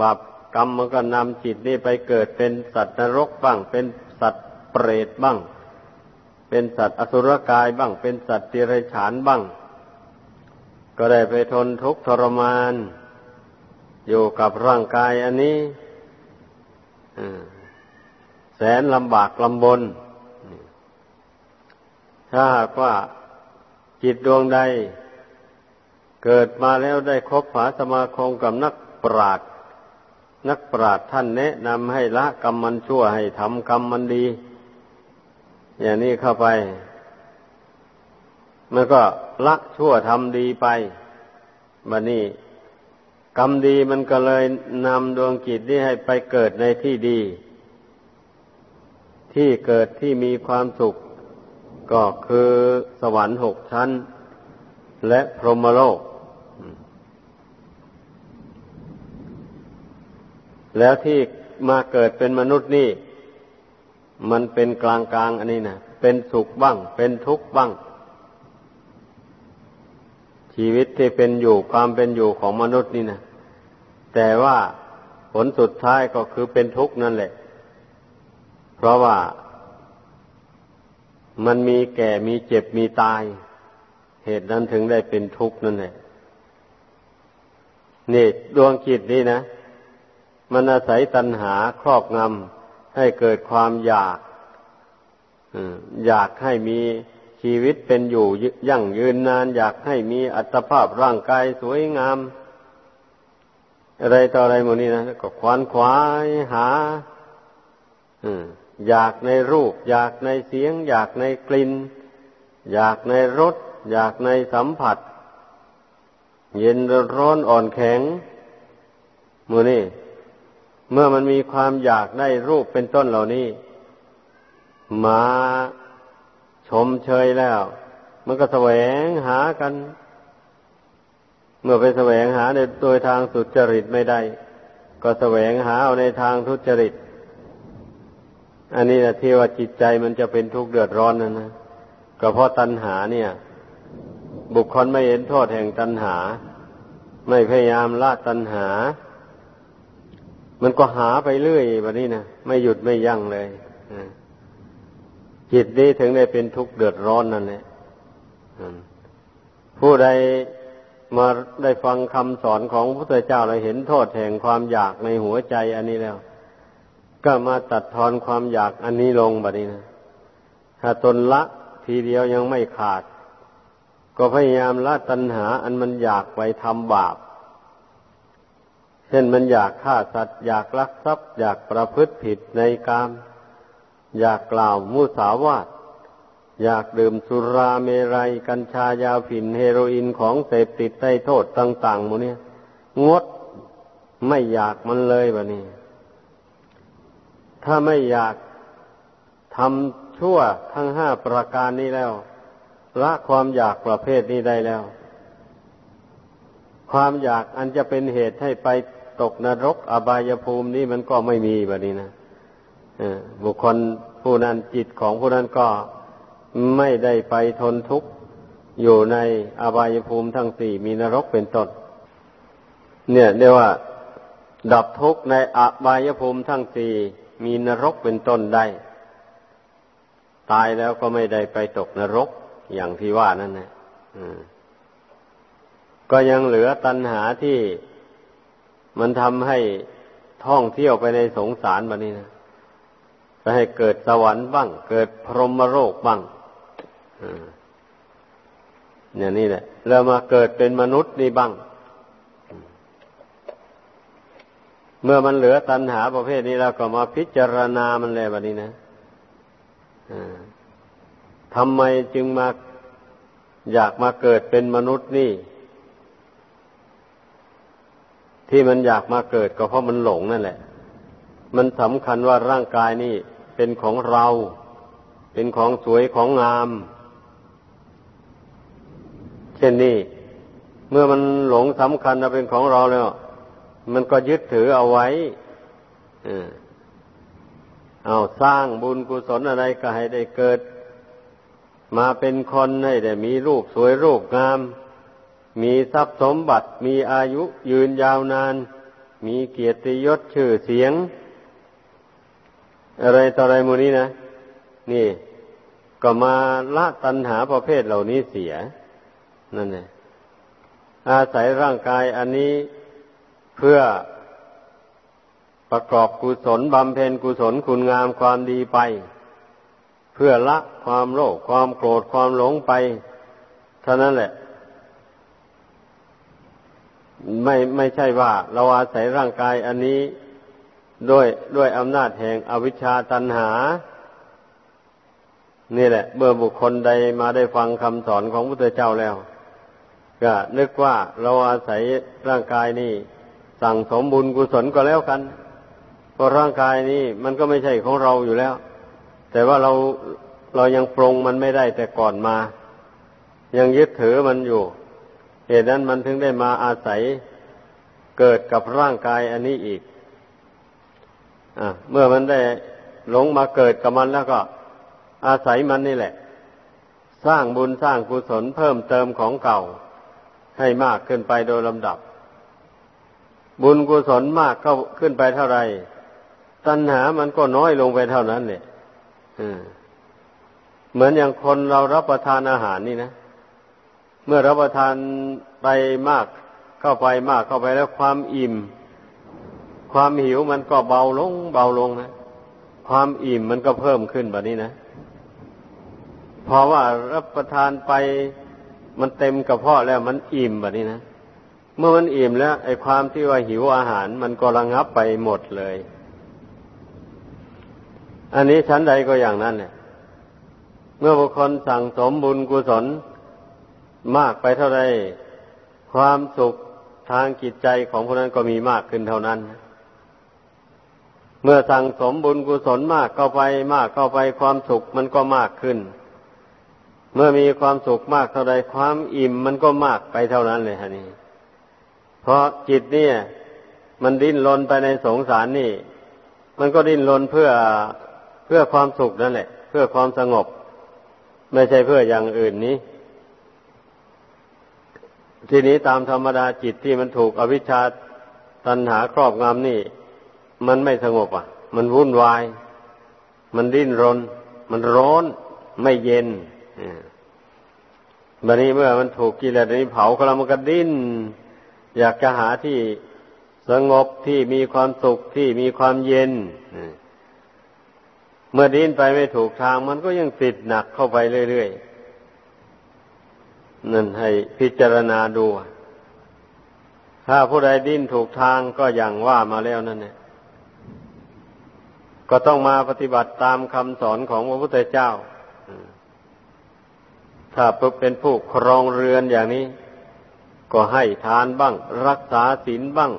บาป กรรมมันก็นำจิตนี่ไปเกิดเป็นสัตว์นรกบ้าง เป็นสัตว์เปรตบ้าง เป็นสัตว์อสุรกายบ้าง เป็นสัตว์ติไรฉานบ้าง ก็ได้ไปทนทุกข์ทรมาน อยู่กับร่างกายอันนี้แสนลำบากลำบน ถ้ากว่าจิตดวงใด เกิดมาแล้วได้คบหาสมาคมกับนักปราชญ นักปราชญ์ท่านแนะนำให้ละกรรมมันชั่วให้ทำกรรมมันดี อย่างนี้เข้าไป มันก็ละชั่วทำดีไปบันนี้กรรมดีมันก็เลยนำดวงจิตนี้ให้ไปเกิดในที่ดี ที่เกิดที่มีความสุข ก็คือสวรรค์หกชั้น และพรหมโลก แล้วที่มาเกิดเป็นมนุษย์นี่ มันเป็นกลางกลางอันนี้นะเป็นสุขบ้าง เป็นทุกข์บ้าง ชีวิตที่เป็นอยู่ความเป็นอยู่ของมนุษย์นี่นะแต่ว่าผลสุดท้ายก็คือเป็นทุกข์นั่นแหละ เพราะว่ามันมีแก่มีเจ็บมีตาย เหตุนั้นถึงได้เป็นทุกข์นั่นแหละนี่ดวงจิตนี่นะ มันอาศัยตัณหาครอบงำให้เกิดความอยากอยากให้มีชีวิตเป็นอยู่ยั่งยืนนาน อยากให้มีอัตภาพร่างกายสวยงาม อะไรต่ออะไรหมดนี้นะก็ควานขวายหาอยากในรูป อยากในเสียง อยากในกลิ่น อยากในรส อยากในสัมผัส เย็นร้อนอ่อนแข็งมือนี่ เมื่อมันมีความอยากได้รูปเป็นต้นเหล่านี้ มาชมเชยแล้ว มันก็แสวงหากัน เมื่อไปแสวงหาในโดยทางสุจริตไม่ได้ ก็แสวงหาเอาในทางทุจริต อันนี้นะที่ว่าจิตใจมันจะเป็นทุกข์เดือดร้อนนั่นนะก็เพราะตัณหาเนี่ย บุคคลไม่เห็นโทษแห่งตัณหา ไม่พยายามละตัณหา มันก็หาไปเรื่อยแบบนี้นะไม่หยุดไม่ยั้งเลยจิตนี้ถึงได้เป็นทุกข์เดือดร้อนนั่นแหละผู้ใดมาได้ฟังคำสอนของพระพุทธเจ้าแล้วเห็นโทษแห่งความอยากในหัวใจอันนี้แล้ว ก็มาตัดทอนความอยากอันนี้ลงแบบนี้นะถ้าตนละทีเดียวยังไม่ขาด ก็พยายามละตัณหา อันมันอยากไปทำบาป เช่นมันอยากฆ่าสัตว์ อยากลักทรัพย์ อยากประพฤติผิดในกาม อยากกล่าวมุสาวาทอยากดื่มสุราเมรัย กัญชายาฝิ่นเฮโรอีนของเสพติดใต้โทษต่างๆหมดเนี่ยงดไม่อยากมันเลยบะนี่ถ้าไม่อยากทำชั่วทั้งห้าประการนี้แล้ว ละความอยากประเภทนี้ได้แล้ว ความอยากอันจะเป็นเหตุให้ไปตกนรกอบายภูมินี้มันก็ไม่มีแบบนี้นะบุคคลผู้นั้นจิตของผู้นั้นก็ไม่ได้ไปทนทุกข์อยู่ในอบายภูมิทั้งสี่มีนรกเป็นต้นเนี่ยเรียกว่า ดับทุกข์ในอบายภูมิทั้งสี่มีนรกเป็นต้นได้ ตายแล้วก็ไม่ได้ไปตกนรกอย่างที่ว่านั่นนะ ก็ยังเหลือตัณหาที่มันทำให้ท่องเที่ยวไปในสงสารแบบนี้นะไปให้เกิดสวรรค์บ้าง เกิดพรหมโลกบ้างเนี่ยนี่แหละเรามาเกิดเป็นมนุษย์นี่บ้าง เมื่อมันเหลือตัณหาประเภทนี้เราก็มาพิจารณามันเลยแบบนี้นะทำไมจึงมาอยากมาเกิดเป็นมนุษย์นี่ ที่มันอยากมาเกิดก็เพราะมันหลงนั่นแหละ มันสำคัญว่าร่างกายนี่เป็นของเรา เป็นของสวยของงาม เช่นนี้ เมื่อมันหลงสำคัญว่าเป็นของเราแล้ว มันก็ยึดถือเอาไว้เอาสร้างบุญกุศลอะไรก็ให้ได้เกิด มาเป็นคนให้ได้มีรูปสวยรูปงาม มีทรัพย์สมบัติ มีอายุยืนยาวนาน มีเกียรติยศชื่อเสียง อะไรต่ออะไรมูนี้นะ นี่ ก็มาละตัณหาประเภทเหล่านี้เสีย นั่นเองอาศัยร่างกายอันนี้เพื่อประกอบกุศลบำเพ็ญกุศลคุณงามความดีไป เพื่อละความโลภความโกรธความหลงไปเท่านั้นแหละ ไม่ไม่ใช่ว่า เราอาศัยร่างกายอันนี้ด้วยด้วยอำนาจแห่งอวิชชาตันหา นี่แหละเมื่อบุคคลใดมาได้ฟังคำสอนของพระพุทธเจ้าแล้ว ก็นึกว่าเราอาศัยร่างกายนี่ สั่งสมบุญกุศลก็แล้วกันเพราะร่างกายนี้มันก็ไม่ใช่ของเราอยู่แล้ว แต่ว่าเราเรายังปรงมันไม่ได้แต่ก่อนมา ยังยึดถือมันอยู่ เหตุนั้นมันถึงได้มาอาศัยเกิดกับร่างกายอันนี้อีกอเมื่อมันได้หลงมาเกิดกับมันแล้วก็ อาศัยมันนี่แหละ สร้างบุญสร้างกุศลเพิ่มเติมของเก่า ให้มากขึ้นไปโดยลำดับ บุญกุศลมากเข้าขึ้นไปเท่าไรตัณหามันก็น้อยลงไปเท่านั้นเนี่ยเหมือนอย่างคนเรารับประทานอาหารนี่นะ เมื่อรับประทานไปมาก เข้าไปมากเข้าไปแล้วความอิ่ม ความหิวมันก็เบาลง เบาลงนะความอิ่มมันก็เพิ่มขึ้นแบบนี้นะเพราะว่ารับประทานไปมันเต็มกระเพาะแล้วมันอิ่มแบบนี้นะเมื่อมันอิ่มแล้ว ไอ้ความที่ว่าหิวอาหารมันก็ระงับไปหมดเลย อันนี้ชั้นใดก็อย่างนั้นเนี่ยเมื่อบุคคลสั่งสมบุญกุศล มากไปเท่าไรความสุขทางจิตใจของคนนั้นก็มีมากขึ้นเท่านั้น เมื่อสั่งสมบุญกุศลมากเข้าไปมากเข้าไปความสุขมันก็มากขึ้น เมื่อมีความสุขมากเท่าใดความอิ่มมันก็มากไปเท่านั้นเลยฮะนี่เพราะจิตเนี่ย มันดิ้นรนไปในสงสารนี่ มันก็ดิ้นรนเพื่อเพื่อความสุขนั่นแหละ เพื่อความสงบ ไม่ใช่เพื่ออย่างอื่นนี้ ทีนี้ตามธรรมดาจิตที่มันถูกอวิชชาตัณหาครอบงำนี่ มันไม่สงบอะ มันวุ่นวาย มันดิ้นรน มันร้อน ไม่เย็นบัดนี้เมื่อมันถูกกิเลสนี้เผาก็แล้วมันก็ดิ้น อยากจะหาที่สงบที่มีความสุขที่มีความเย็นเมื่อดิ้นไปไม่ถูกทาง มันก็ยังติดหนักเข้าไปเรื่อยๆ นั่นให้พิจารณาดู ถ้าผู้ใดดิ้นถูกทางก็อย่างว่ามาแล้วนั่นเนี่ยก็ต้องมาปฏิบัติตามคำสอนของพระพุทธเจ้า ถ้าเป็นผู้ครองเรือนอย่างนี้ ก็ให้ทานบ้าง รักษาศีลบ้าง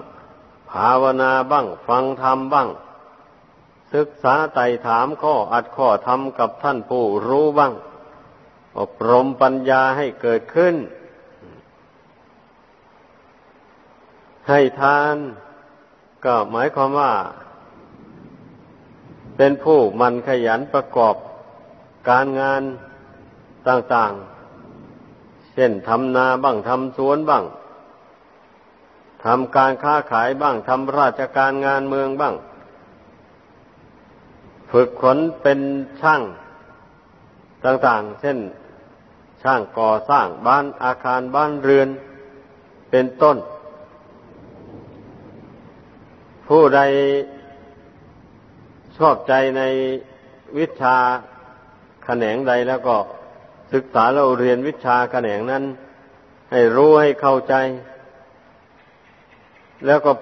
ภาวนาบ้าง ฟังธรรมบ้าง ศึกษาไต่ถามข้ออัดข้อธรรมกับท่านผู้รู้บ้าง อบรมปัญญาให้เกิดขึ้น ให้ทานก็หมายความว่า เป็นผู้มันขยันประกอบการงานต่างๆ เช่นทำนาบ้างทำสวนบ้างทำการค้าขายบ้างทำราชการงานเมืองบ้าง ฝึกขนเป็นช่างต่างๆ เช่น ช่างก่อสร้างบ้านอาคารบ้านเรือนเป็นต้น ผู้ใดชอบใจในวิชาแขนงใดแล้วก็ศึกษาเราเรียนวิชาแขนงนั้น ให้รู้ให้เข้าใจ แล้วก็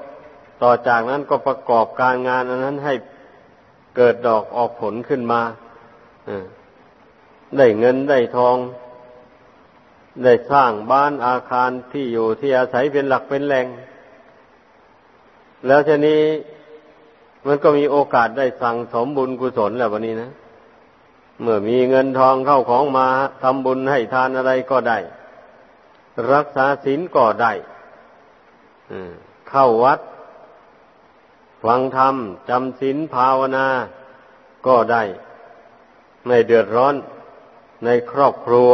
ต่อจากนั้นก็ประกอบการงานอันนั้นให้เกิดดอกออกผลขึ้นมาได้เงินได้ทอง ได้สร้างบ้านอาคารที่อยู่ที่อาศัยเป็นหลักเป็นแหล่ง แล้วทีนี้มันก็มีโอกาสได้สั่งสมบุญกุศลแล้ววันนี้นะ เมื่อมีเงินทองเข้าของมาทำบุญให้ทานอะไรก็ได้ รักษาศีลก็ได้เข้าวัด ฟังธรรมจำศีลภาวนาก็ได้ ไม่เดือดร้อนในครอบครัว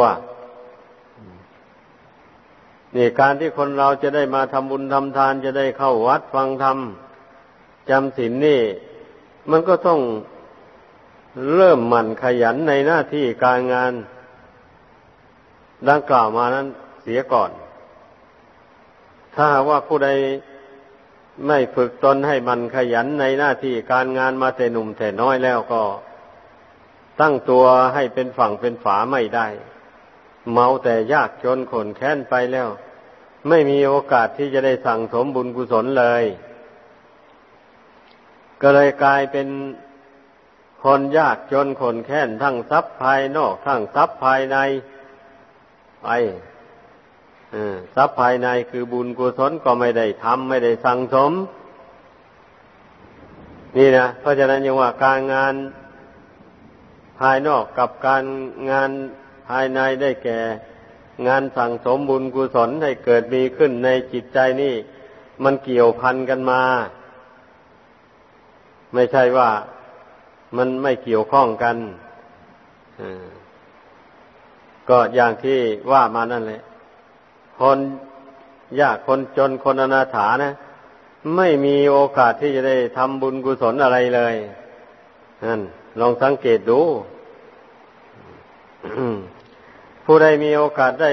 นี่การที่คนเราจะได้มาทำบุญทำทานจะได้เข้าวัดฟังธรรมจำศีลนนี่ มันก็ต้องเริ่มหมั่นขยันในหน้าที่การงานดังกล่าวมานั้นเสียก่อน ถ้าว่าผู้ใดไม่ฝึกตนให้มันขยันในหน้าที่การงานมาแต่หนุ่มแต่น้อยแล้วก็ ตั้งตัวให้เป็นฝั่งเป็นฝาไม่ได้ เมาแต่ยากจนขนแค้นไปแล้ว ไม่มีโอกาสที่จะได้สั่งสมบุญกุศลเลย ก็เลยกลายเป็นคนยากจนคนแค้นทั้งทรัพย์ภายนอกทั้งทรัพย์ภายในไปทรัพย์ภายในคือบุญกุศลก็ไม่ได้ทำไม่ได้สั่งสม นี่นะเพราะฉะนั้นยังว่าการงานภายนอกกับการงาน ภายในได้แก่ งานสั่งสมบุญกุศลให้เกิดมีขึ้นในจิตใจนี่ มันเกี่ยวพันกันมา ไม่ใช่ว่ามันไม่เกี่ยวข้องกันก็อย่างที่ว่ามานั่นแหละ คนยากคนจนคนอนาถานะ ไม่มีโอกาสที่จะได้ทำบุญกุศลอะไรเลยนั่นลองสังเกตดู ผู้ใดมีโอกาสได้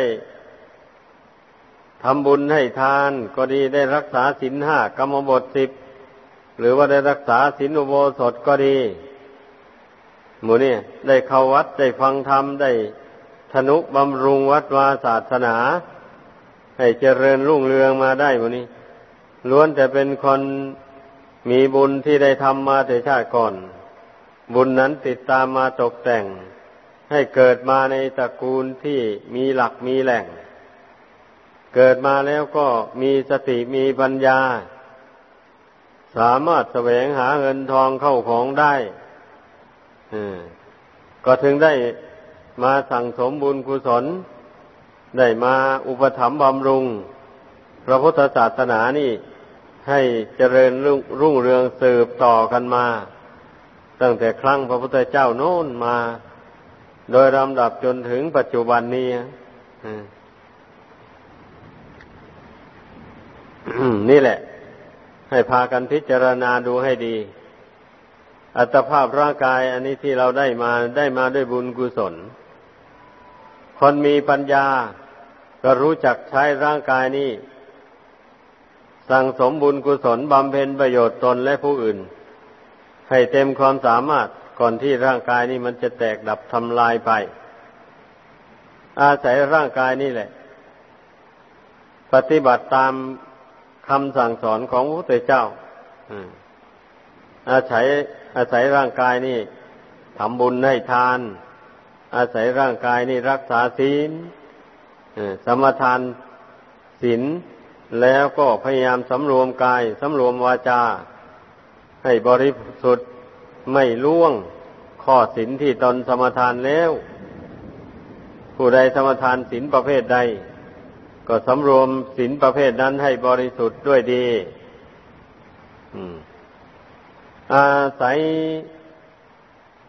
ทำบุญให้ทานก็ดีได้รักษาศีลห้ากรรมบทสิบหรือว่าได้รักษาศีลอุโบสถก็ดี หมูนี่ได้เข้าวัดได้ฟังธรรมได้ธนุบำรุงวัดวาศาสนา ให้เจริญรุ่งเรืองมาได้หมูนี้ล้วนแต่เป็นคนมีบุญที่ได้ทำมาแต่ชาติก่อน บุญนั้นติดตามมาตกแต่ง ให้เกิดมาในตระกูลที่มีหลักมีแหล่ง เกิดมาแล้วก็มีสติมีปัญญา สามารถแสวงหาเงินทองเข้าของได้ก็ถึงได้มาสั่งสมบุญกุศล ได้มาอุปถัมภ์บำรุง พระพุทธศาสนานี่ ให้เจริญรุ่งรุ่งเรืองสืบต่อกันมา ตั้งแต่ครั้งพระพุทธเจ้าโน้นมา โดยลำดับจนถึงปัจจุบันนี้นี่แหละ ให้พากันพิจารณาดูให้ดี อัตภาพร่างกายอันนี้ที่เราได้มาได้มาด้วยบุญกุศล คนมีปัญญา ก็รู้จักใช้ร่างกายนี้ สั่งสมบุญกุศลบำเพ็ญประโยชน์ตนและผู้อื่น ให้เต็มความสามารถ ก่อนที่ร่างกายนี้มันจะแตกดับทำลายไป อาศัยร่างกายนี่แหละ ปฏิบัติตามคำสั่งสอนของพระพุทธเจ้าอาศัยอาศัยร่างกายนี่ทำบุญให้ทาน อาศัยร่างกายนี่รักษาศีลสมทานศีลแล้วก็พยายามสำรวมกายสำรวมวาจา ให้บริสุทธิ์ ไม่ล่วงข้อศีลที่ตนสมทานแล้ว ผู้ใดสมทานศีลประเภทใด ก็สำรวมศีลประเภทนั้นให้บริสุทธิ์ด้วยดีอาศัย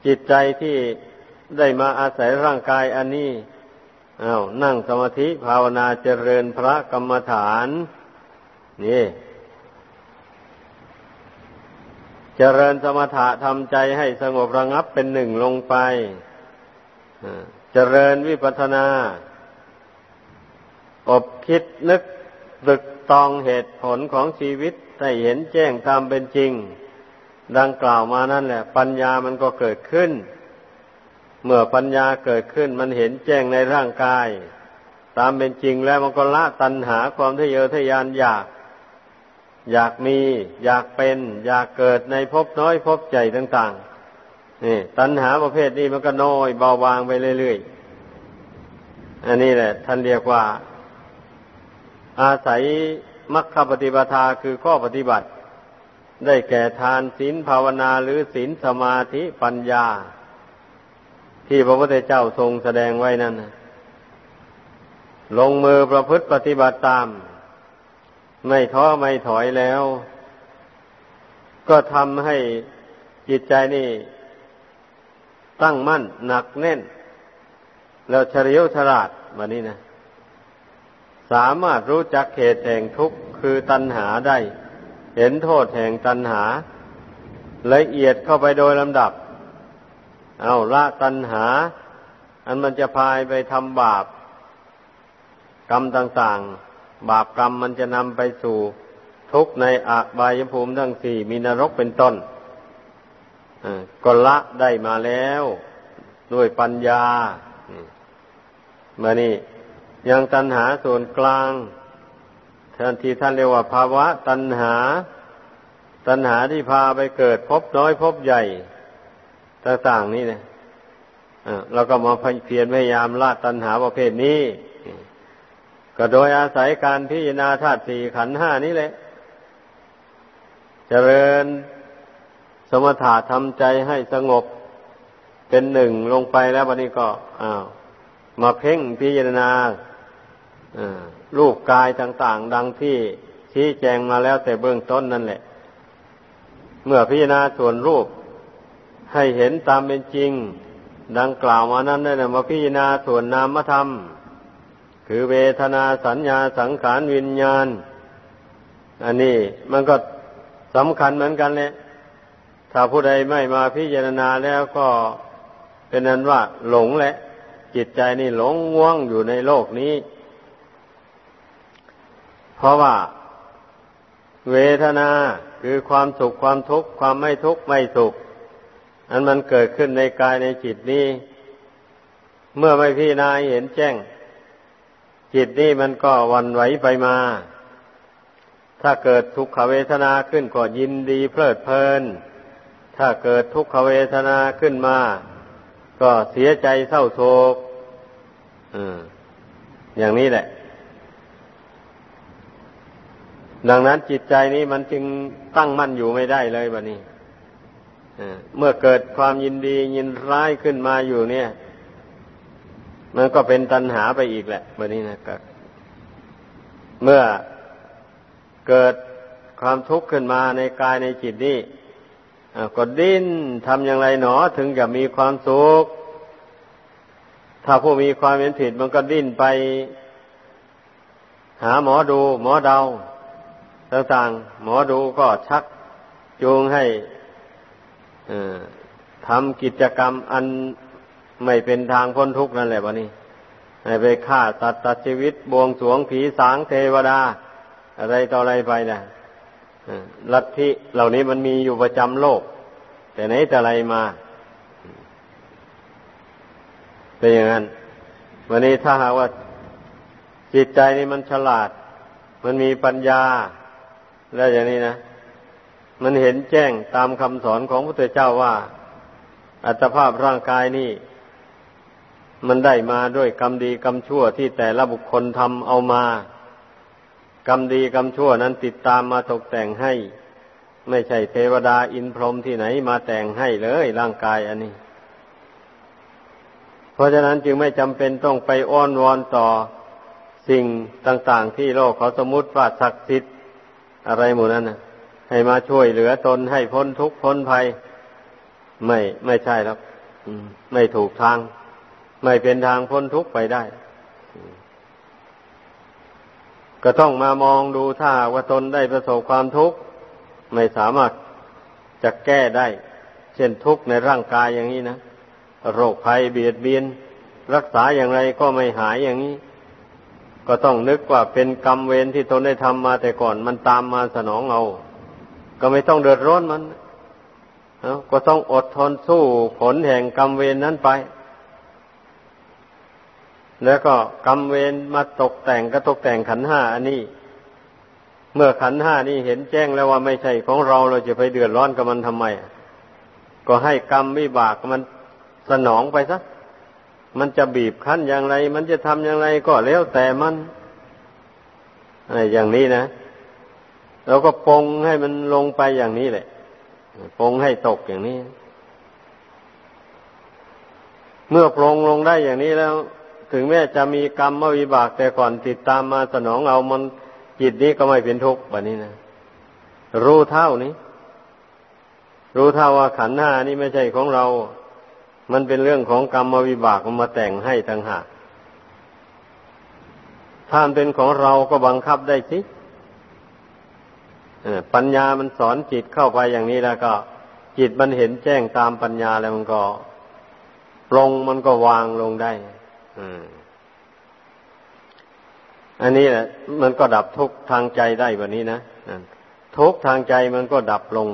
จิตใจที่ได้มาอาศัยร่างกายอันนี้อา้าวนั่งสมาธิภาวนาเจริญพระกรรมฐาน นี่ เจริญสมถะทำใจให้สงบระงับเป็นหนึ่งลงไปเจริญวิปัสนา อบคิดนึกตึกตองเหตุผลของชีวิตให้เห็นแจ้งตามเป็นจริง ดังกล่าวมานั่นแหละ ปัญญามันก็เกิดขึ้น เมื่อปัญญาเกิดขึ้นมันเห็นแจ้งในร่างกาย ตามเป็นจริงแล้วมันก็ละตัณหาความทะเยอทะยานอยาก อยากมี อยากเป็น อยากเกิดในภพน้อยภพใหญ่ต่างๆนี่ตัณหาประเภทนี้มันก็น้อยเบาบางไปเรื่อยๆ อันนี้แหละ ท่านเรียกว่า อาศัยมรรคปฏิปทาคือข้อปฏิบัติ ได้แก่ทานศีลภาวนาหรือศีลสมาธิปัญญา ที่พระพุทธเจ้าทรงแสดงไว้นั่นลงมือประพฤติปฏิบัติตาม ไม่ท้อไม่ถอยแล้ว ก็ทำให้จิตใจนี่ตั้งมั่นหนักแน่น แล้วเฉลียวฉลาดแบบนี้นะ สามารถรู้จักเหตุแห่งทุกข์คือตัณหาได้ เห็นโทษแห่งตัณหา ละเอียดเข้าไปโดยลำดับ เอาละตัณหา อันมันจะพายไปทำบาป กรรมต่าง ๆ บาปกรรมมันจะนำไปสู่ทุกข์ในอบายภูมิทั้งสี่มีนรกเป็นต้นก็ละได้มาแล้ว ด้วยปัญญามานี่ยังตัณหาส่วนกลางท่านทีท่านเรียกว่าภาวะตัณหา ตัณหาที่พาไปเกิดพบน้อยพบใหญ่ต่างๆนี่เนี่ยเราก็มาเพียรพยายามละตัณหาประเภทนี้ ก็โดยอาศัยการพิจารณาธาตุสี่ขันห้านี้แหละเจริญสมถะทำใจให้สงบเป็นหนึ่งลงไปแล้ววันนี้ก็อ้าวมาเพ่งพิจารณารูปกายต่างๆ ดังที่ชี้แจงมาแล้วแต่เบื้องต้นนั่นแหละ เมื่อพิจารณาส่วนรูป ให้เห็นตามเป็นจริง ดังกล่าวมานั้นได้มาพิจารณาส่วนนามธรรม คือเวทนาสัญญาสังขารวิญญาณ อันนี้มันก็สำคัญเหมือนกันเลยถ้าผู้ใดไม่มาพิจารณาแล้วก็เป็นนั้นว่าหลงแหละ จิตใจนี่หลงง่วงอยู่ในโลกนี้ เพราะว่า เวทนาคือความสุขความทุกข์ความไม่ทุกข์ไม่สุข อันมันเกิดขึ้นในกายในจิตนี้ เมื่อไม่พี่นายเห็นแจ้ง จิตนี้มันก็วันไหวไปมา ถ้าเกิดทุกขเวทนาขึ้นก็ยินดีเพลิดเพลิน ถ้าเกิดทุกขเวทนาขึ้นมา ก็เสียใจเศร้าโศกอย่างนี้แหละ ดังนั้นจิตใจนี้มันจึงตั้งมั่นอยู่ไม่ได้เลยบะนี้เมื่อเกิดความยินดียินร้ายขึ้นมาอยู่เนี่ย มันก็เป็นตัณหาไปอีกแหละแบบนี้นะครับเมื่อเกิดความทุกข์ขึ้นมาในกายในจิตนี่ก็ดิ้นทำอย่างไรหนอถึงจะมีความสุข ถ้าผู้มีความเห็นผิดมันก็ดิ้นไป หาหมอดู หมอเดาต่างๆหมอดูก็ชักจูงให้ทำกิจกรรมอัน ไม่เป็นทางพ้นทุกข์นั่นแหละวะนี่ให้ไปฆ่าตัดตัดชีวิตบวงสวงผีสางเทวดา อะไรต่ออะไรไปนะลัทธิเหล่านี้มันมีอยู่ประจำโลก แต่ไหนแต่ไรมาเป็นอย่างนั้น วันนี้ถ้าหากว่าจิตใจนี่มันฉลาด มันมีปัญญา แล้วอย่างนี้นะ มันเห็นแจ้งตามคำสอนของพระพุทธเจ้าว่า อัตภาพร่างกายนี่ มันได้มาด้วยกรรมดีกรรมชั่วที่แต่ละบุคคลทำเอามา กรรมดีกรรมชั่วนั้นติดตามมาตกแต่งให้ ไม่ใช่เทวดาอินพรหมที่ไหนมาแต่งให้เลยร่างกายอันนี้ เพราะฉะนั้นจึงไม่จำเป็นต้องไปอ้อนวอนต่อสิ่งต่าง ๆ ที่โลกเขาสมมติว่าศักดิ์สิทธิ์อะไรหมู่นั้นนะให้มาช่วยเหลือตนให้พ้นทุกข์พ้นภัย ไม่ไม่ใช่ครับไม่ถูกทาง ไม่เป็นทางพ้นทุกข์ไปได้ ก็ต้องมามองดูถ้าว่าตนได้ประสบความทุกข์ไม่สามารถจะแก้ได้ เช่นทุกข์ในร่างกายอย่างนี้นะโรคภัยเบียดเบียน รักษาอย่างไรก็ไม่หายอย่างนี้ ก็ต้องนึกว่าเป็นกรรมเวรที่ตนได้ทำมาแต่ก่อนมันตามมาสนองเอา ก็ไม่ต้องเดือดร้อนมันก็ต้องอดทนสู้ผลแห่งกรรมเวรนนั้นไป แล้วก็กรรมเวรมาตกแต่งก็ตกแต่งขันห้าอันนี้ เมื่อขันห้านี้เห็นแจ้งแล้วว่าไม่ใช่ของเราเราจะไปเดือดร้อนกับมันทำไม ก็ให้กรรมวิบากมันสนองไปซะมันจะบีบคั้นอย่างไร มันจะทำอย่างไรก็แล้วแต่มันอะไรอย่างนี้นะเราก็ปงให้มันลงไปอย่างนี้แหละปงให้ตกอย่างนี้ เมื่อปรงลงได้อย่างนี้แล้ว ถึงแม้จะมีกรรมวิบากแต่ก่อนติดตามมาสนองเอามันจิตนี้ก็ไม่เป็นทุกข์แบบนี้นะรู้เท่านี้ รู้เท่าว่าขันห้านี่ไม่ใช่ของเรา มันเป็นเรื่องของกรรมวิบากมันมาแต่งให้ทั้งหากถ้าเป็นของเราก็บังคับได้สิปัญญามันสอนจิตเข้าไปอย่างนี้แล้วก็ จิตมันเห็นแจ้งตามปัญญาแล้วมันก็ปรงมันก็วางลงได้ อันนี้แหละมันก็ดับทุกทางใจได้แบบนี้นะทุกทางใจมันก็ดับลง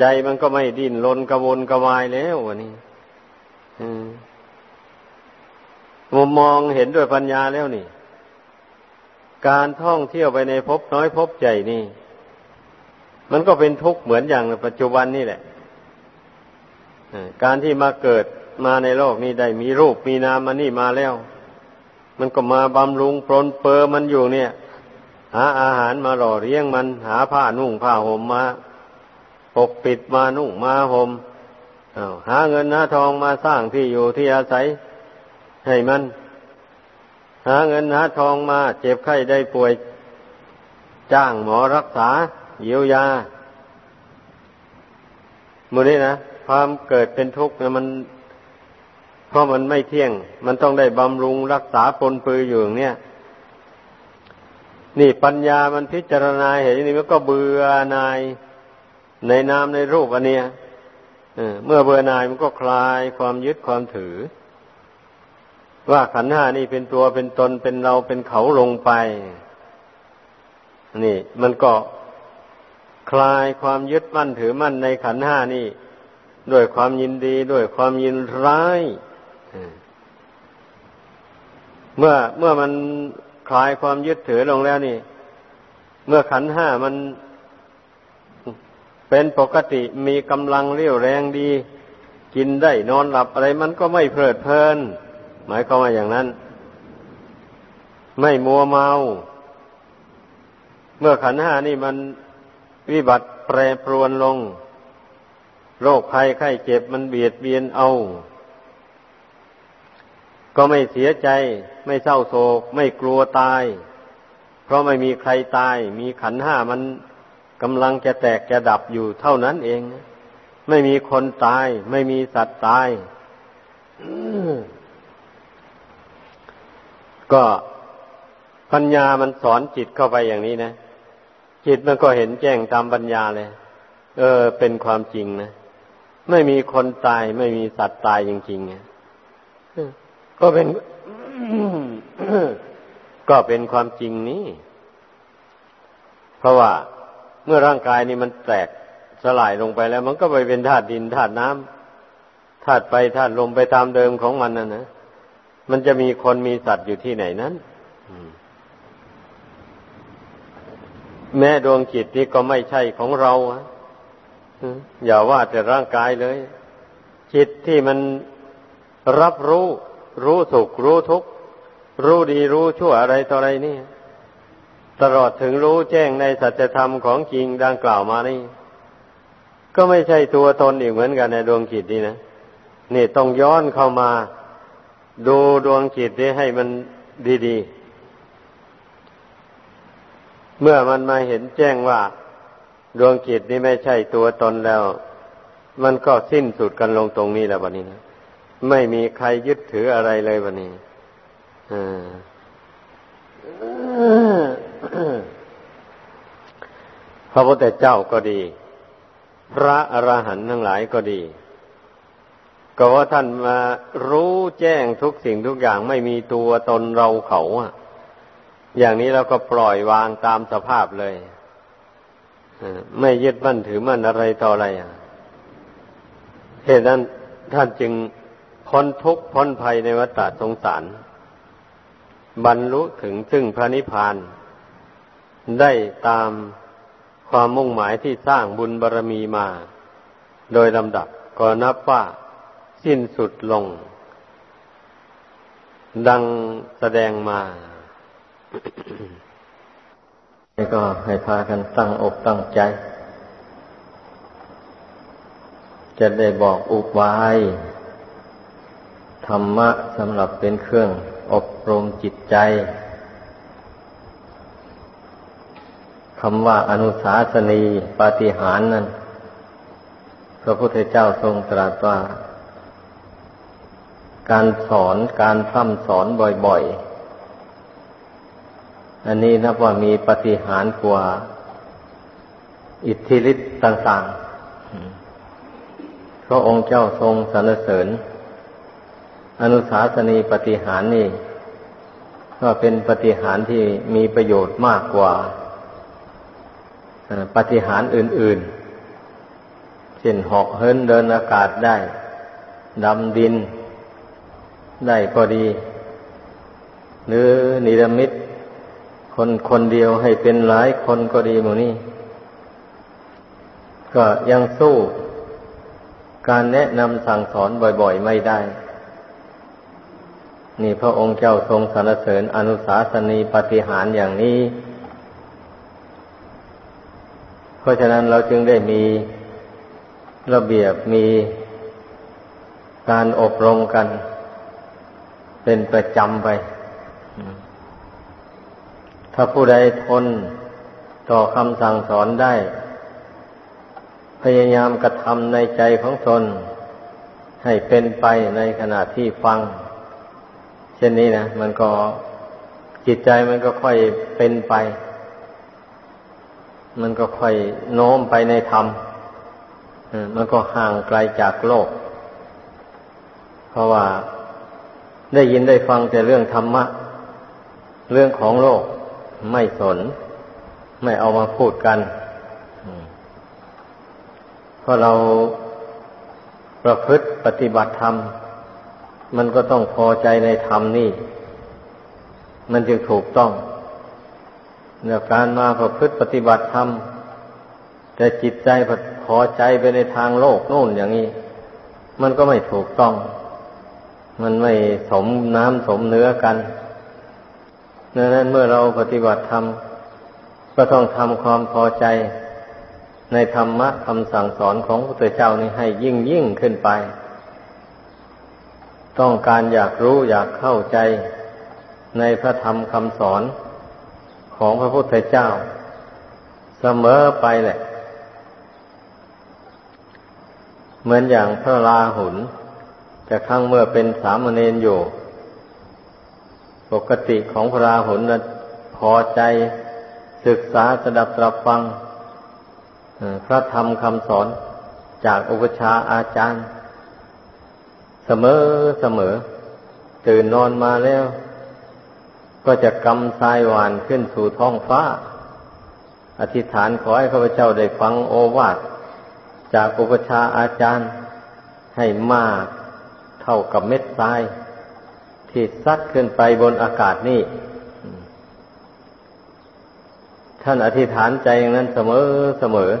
ใจมันก็ไม่ดิ้นรนกระวนกระวายแล้ววันนี้มุมมองเห็นด้วยปัญญาแล้วนี่ การท่องเที่ยวไปในภพน้อยภพใหญ่นี่ มันก็เป็นทุกข์เหมือนอย่างปัจจุบันนี่แหละการที่มาเกิด มาในโลกนี้ได้มีรูปมีนามมานี่มาแล้ว มันก็มาบำรุงปรนเปอมันอยู่เนี่ย หาอาหารมาหล่อเลี้ยงมัน หาผ้านุ่งผ้าห่มมาปกปิดมานุ่งมาหม่มหาเงินหาทองมาสร้างที่อยู่ที่อาศัย ให้มัน หาเงินหาทองมาเจ็บไข้ได้ป่วย จ้างหมอรักษาเยียวยามือนี้นะความเกิดเป็นทุกข์มัน เพราะมันไม่เที่ยง มันต้องได้บำรุงรักษาปนปืออยู่อย่างเนี้ยนี่ปัญญามันพิจารณาเห็นนี่มันก็เบื่อนายในนามในรูปอันเนี้ยเมื่อเบื่อนายมันก็คลายความยึดความถือ ว่าขันห้านี่เป็นตัวเป็นตนเป็นเราเป็นเขาลงไป นี่ มันก็คลายความยึดมั่นถือมั่นในขันห้านี่ ด้วยความยินดีด้วยความยินร้าย เมื่อเมื่อมันคลายความยึดถือลงแล้วนี่ เมื่อขันห้ามันเป็นปกติมีกำลังเรี่ยวแรงดี กินได้นอนหลับอะไรมันก็ไม่เพลิดเพลิน หมายความว่าอย่างนั้น ไม่มัวเมา เมื่อขันห้านี่มันวิบัติแปรปรวนลง โรคภัยไข้เจ็บมันเบียดเบียนเอา ก็ไม่เสียใจ ไม่เศร้าโศก ไม่กลัวตาย เพราะไม่มีใครตาย มีขันห้ามันกำลังจะแตกจะดับอยู่เท่านั้นเอง ไม่มีคนตาย ไม่มีสัตว์ตาย ก็ปัญญามันสอนจิตเข้าไปอย่างนี้นะ จิตมันก็เห็นแจ้งตามปัญญาเลย เออ เป็นความจริงนะ ไม่มีคนตาย ไม่มีสัตว์ตายจริงๆ ก็เป็น ก็เป็นความจริงนี้ เพราะว่าเมื่อร่างกายนี้มันแตกสลายลงไปแล้ว มันก็ไปเป็นธาตุดินธาตุน้ำธาตุไฟธาตุลมไปตามเดิมของมันนะนะมันจะมีคนมีสัตว์อยู่ที่ไหนนั้นแม้ดวงจิตนี้ก็ไม่ใช่ของเราอย่าว่าแต่ร่างกายเลย จิตที่มันรับรู้ รู้สุขรู้ทุกข์รู้ดีรู้ชั่วอะไรต่ออะไรนี่ ตลอดถึงรู้แจ้งในสัจธรรมของจริงดังกล่าวมานี่ ก็ไม่ใช่ตัวตนอีกเหมือนกันในดวงจิตนี่นะนี่ต้องย้อนเข้ามา ดูดวงจิตนี้ให้มันดีๆ เมื่อมันมาเห็นแจ้งว่า ดวงจิตนี้ไม่ใช่ตัวตนแล้ว มันก็สิ้นสุดกันลงตรงนี้แล้ววันนี้นะ ไม่มีใครยึดถืออะไรเลยวันนี้พระพุทธเจ้าก็ดี พระอรหันต์ทั้งหลายก็ดี ก็ว่าท่านมารู้แจ้งทุกสิ่งทุกอย่างไม่มีตัวตนเราเขาอะอย่างนี้เราก็ปล่อยวางตามสภาพเลยไม่ยึดมั่นถือมั่นอะไรต่ออะไรอะเหตุนั้นท่านจึง พ้นทุกข์พ้นภัยในวัฏสงสาร บรรลุถึงซึ่งพระนิพพาน ได้ตามความมุ่งหมายที่สร้างบุญบารรมีมา โดยลำดับก็นับว่าสิ้นสุดลง ดังแสดงมาก็ให้พากันตั้งอกตั้งใจ จะได้บอกอุบาย ธรรมะสำหรับเป็นเครื่องอบรมจิตใจคำว่าอนุสาสนีปาฏิหารนั้น พระพุทธเจ้าทรงตรัสว่า การสอนการพร่ำสอนบ่อยๆ อันนี้นับว่ามีปฏิหารกว่า อิทธิฤทธิ์ต่างๆ พระองค์เจ้าทรงสรรเสริญ อนุสาสนีปฏิหารนี่ ก็เป็นปฏิหารที่มีประโยชน์มากกว่าปฏิหารอื่น ๆ เช่นหอกเฮินเดินอากาศได้ ดำดิน ได้ก็ดี หรือนิรมิตคนคนเดียวให้เป็นหลายคนก็ดีหมูนี่ก็ยังสู้การแนะนำสั่งสอนบ่อย ๆ ไม่ได้ นี่พระองค์เจ้าทรงสรรเสริญอนุสาสนีปฏิหารอย่างนี้ เพราะฉะนั้นเราจึงได้มีระเบียบมีการอบรมกัน เป็นประจำไป ถ้าผู้ใดทนต่อคำสั่งสอนได้ พยายามกระทำในใจของตนให้เป็นไปในขณะที่ฟัง ช่นนี้นะมันก็จิตใจมันก็ค่อยเป็นไป มันก็ค่อยโน้มไปในธรรมมันก็ห่างไกลจากโลก เพราะว่าได้ยินได้ฟังแต่เรื่องธรรมะ เรื่องของโลกไม่สน ไม่เอามาพูดกันเพราะเราประพฤติปฏิบัติธรรม มันก็ต้องพอใจในธรรมนี่ มันจึงถูกต้องเนี่ยการมาประพฤติปฏิบัติธรรมแต่จิตใจพอใจไปในทางโลกโน่นอย่างนี้ มันก็ไม่ถูกต้อง มันไม่สมน้ำสมเนื้อกันดังนั้นเมื่อเราปฏิบัติธรรมก็ต้องทำความพอใจในธรรมะคำสั่งสอนของพระพุทธเจ้านี้ให้ยิ่งยิ่งขึ้นไป ต้องการอยากรู้อยากเข้าใจในพระธรรมคำสอนของพระพุทธเจ้า เสมอไปแหละ เหมือนอย่างพระลาหุนจะครั้งเมื่อเป็นสามเณรอยู่ ปกติของพระราหุนนั้นพอใจศึกษาสดับตรับฟังพระธรรมคำสอนจากอุปชาอาจารย์ เสมอเสมอ ตื่นนอนมาแล้ว ก็จะกำทรายหวานขึ้นสู่ท้องฟ้า อธิษฐานขอให้ข้าพเจ้าได้ฟังโอวาทจากอุปชาอาจารย์ให้มากเท่ากับเม็ดทราย ที่ซัดขึ้นไปบนอากาศนี่ท่านอธิษฐานใจอย่างนั้นเสมอเสมอ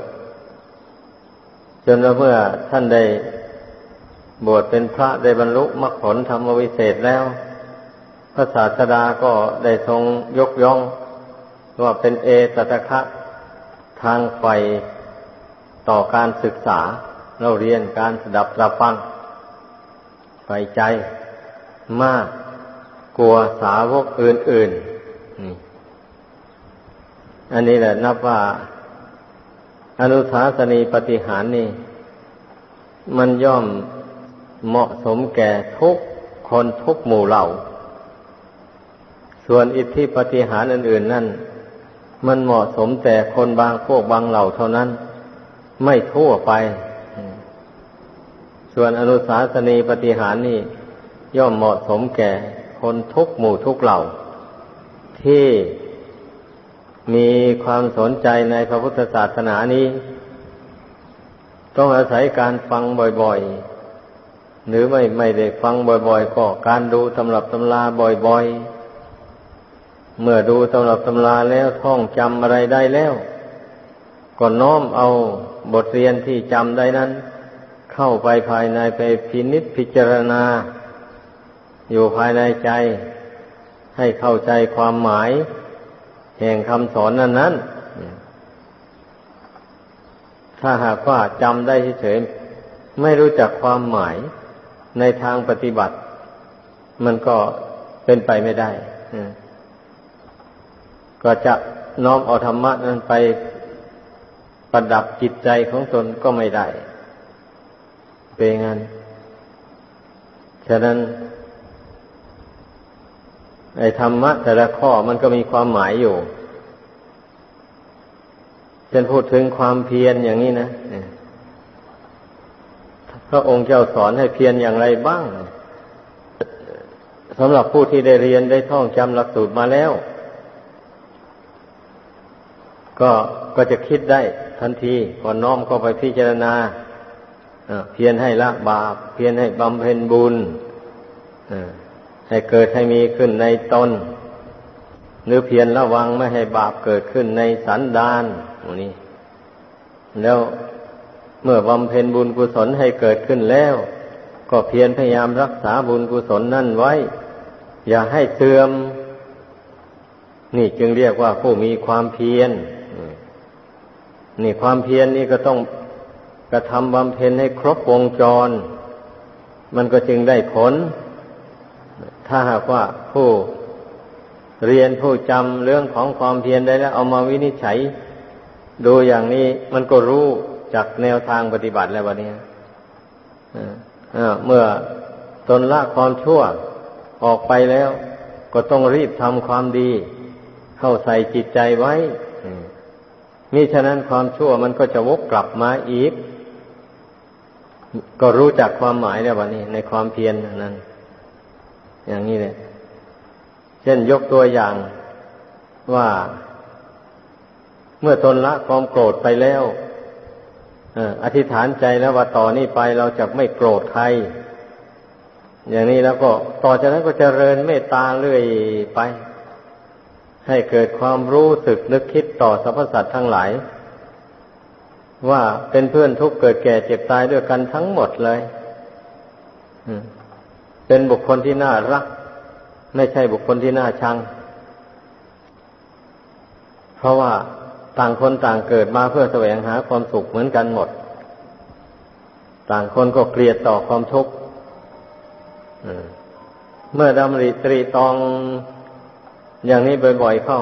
จนเมื่อท่านได้ บวชเป็นพระได้บรรลุมรรคผลธรรมวิเศษแล้ว พระศาสดาก็ได้ทรงยกย่อง ว่าเป็นเอตตะคะทางไฟต่อการศึกษา เราเรียนการสดับรับฟังไปใจมากกลัวสาวกอื่นๆอันนี้แหละนับว่า อนุสาสนีปฏิหารนี่ มันย่อม เหมาะสมแก่ทุกคนทุกหมู่เหล่า ส่วนอิทธิปฏิหารอื่น ๆ นั่น มันเหมาะสมแต่คนบางพวกบางเหล่าเท่านั้น ไม่ทั่วไป ส่วนอนุสาสนีปฏิหารนี่ ย่อมเหมาะสมแก่คนทุกหมู่ทุกเหล่า ที่มีความสนใจในพระพุทธศาสนานี้ ต้องอาศัยการฟังบ่อยๆ หรือไม่ไม่ได้ฟังบ่อย ๆ ก็การดูตำรับตำราบ่อยๆ เมื่อดูตำรับตำราแล้วท่องจำอะไรได้แล้ว ก็น้อมเอาบทเรียนที่จำได้นั้น เข้าไปภายในไปพินิษพิจารณา อยู่ภายในใจ ให้เข้าใจความหมาย แห่งคำสอนนั้นนั้นถ้าหากว่าจำได้เฉยๆไม่รู้จักความหมาย ในทางปฏิบัติ มันก็เป็นไปไม่ได้ก็จะน้อมเอาธรรมะนั้นไปประดับจิตใจของตนก็ไม่ได้ เป็นงั้น ฉะนั้นไอ้ธรรมะแต่ละข้อมันก็มีความหมายอยู่เช่นพูดถึงความเพียรอย่างนี้นะ พระองค์เจ้าสอนให้เพียรอย่างไรบ้างสำหรับผู้ที่ได้เรียนได้ท่องจำหลักสูตรมาแล้ว ก็ก็จะคิดได้ทันทีก่อนน้อมเข้าไปพิจารณาเพียรให้ละบาป เพียรให้บำเพ็ญบุญให้เกิดให้มีขึ้นในตนหรือเพียรระวังไม่ให้บาปเกิดขึ้นในสันดานนี้ แล้ว เมื่อบำเพ็ญบุญกุศลให้เกิดขึ้นแล้ว ก็เพียรพยายามรักษาบุญกุศลนั่นไว้ อย่าให้เสื่อม นี่จึงเรียกว่าผู้มีความเพียรนี่ความเพียรนี่ก็ต้องกระทำบำเพ็ญให้ครบวงจร มันก็จึงได้ผล ถ้าหากว่าผู้เรียนผู้จำเรื่องของความเพียรได้แล้ว เอามาวินิจฉัย ดูอย่างนี้มันก็รู้ จากแนวทางปฏิบัติแล้ววันนี้เมื่อตนละความชั่วออกไปแล้ว ก็ต้องรีบทำความดี เข้าใส่จิตใจไว้มิฉะนั้นความชั่วมันก็จะวกกลับมาอีก ก็รู้จักความหมายแล้ววันนี้ ในความเพียรนั้น อย่างนี้เลยเช่นยกตัวอย่างว่า เมื่อตนละความโกรธไปแล้ว อธิษฐานใจแล้วว่าต่อนนี้ไปเราจะไม่โกรธใคร อย่างนี้แล้วก็ต่อจากนั้นก็จเจริญเมตตาเรื่อยไป ให้เกิดความรู้สึกนึกคิดต่อสรรพสัตว์ทั้งหลาย ว่าเป็นเพื่อนทุกเกิดแก่เจ็บตายด้วยกันทั้งหมดเลยเป็นบุคคลที่น่ารัก ไม่ใช่บุคคลที่น่าชัง เพราะว่า ต่างคนต่างเกิดมาเพื่อแสวงหาความสุขเหมือนกันหมด ต่างคนก็เกลียดต่อความทุกข์เมื่อดำริตรีตองอย่างนี้บ่อยๆเข้า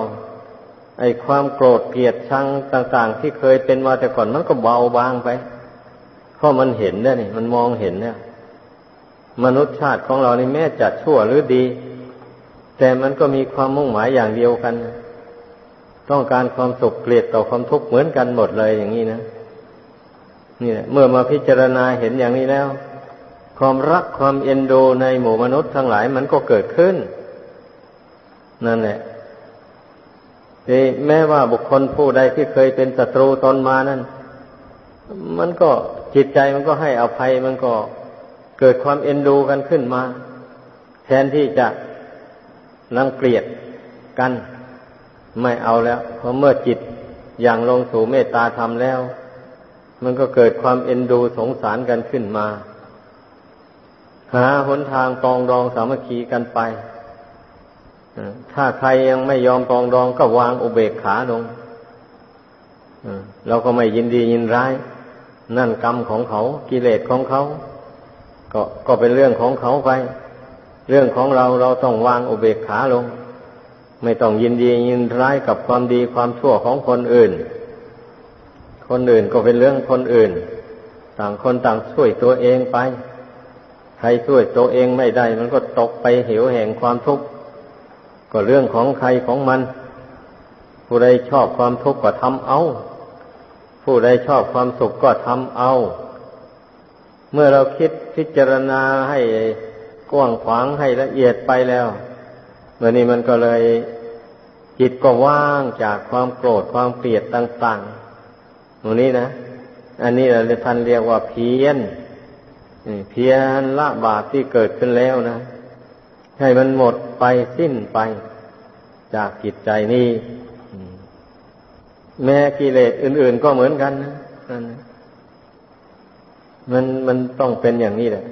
ไอ้ความโกรธเกลียดชังต่าง ๆ ที่เคยเป็นมาแต่ก่อนมันก็เบาบางไป เพราะมันเห็นเนี่ยนี่ มันมองเห็นเนี่ย มนุษย์ชาติของเรานี่แม้จะชั่วหรือดี แต่มันก็มีความมุ่งหมายอย่างเดียวกัน ต้องการความสุขเกลียดต่อความทุกข์เหมือนกันหมดเลยอย่างนี้นะนี่แหละเมื่อมาพิจารณาเห็นอย่างนี้แล้ว ความรักความเอ็นดูในหมู่มนุษย์ทั้งหลายมันก็เกิดขึ้น นั่นแหละแม้ว่าบุคคลผู้ใดที่เคยเป็นศัตรูตนมานั้นมันก็จิตใจมันก็ให้อภัยมันก็เกิดความเอ็นดูกันขึ้นมา แทนที่จะรังเกียจกัน ไม่เอาแล้ว เพราะเมื่อจิตอย่างลงสู่เมตตาธรรมแล้ว มันก็เกิดความเอ็นดูสงสารกันขึ้นมา หาหนทางปองดองสามัคคีกันไป ถ้าใครยังไม่ยอมปองดองก็วางอุเบกขาลงเราก็ไม่ยินดียินร้าย นั่นกรรมของเขากิเลสของเขา ก็ก็เป็นเรื่องของเขาไป เรื่องของเราเราต้องวางอุเบกขาลง ไม่ต้องยินดียินร้ายกับความดีความชั่วของคนอื่น คนอื่นก็เป็นเรื่องคนอื่น ต่างคนต่างช่วยตัวเองไป ใครช่วยตัวเองไม่ได้ มันก็ตกไปเหวแห่งความทุกข์ ก็เรื่องของใครของมัน ผู้ใดชอบความทุกข์ก็ทำเอา ผู้ใดชอบความสุขก็ทำเอา เมื่อเราคิดพิจารณาให้กว้างขวางให้ละเอียดไปแล้ว มื่อนี้มันก็เลยจิตก็ว่างจากความโกรธความเกลียดต่างๆตรงนี้นะ อันนี้เราท่านเรียกว่าเพียนเพียนละบาปที่เกิดขึ้นแล้วนะ ให้มันหมดไปสิ้นไปจากจิตใจนี้แม้กิเลสอื่น ๆ ก็เหมือนกันนะมันมันต้องเป็นอย่างนี้แหละ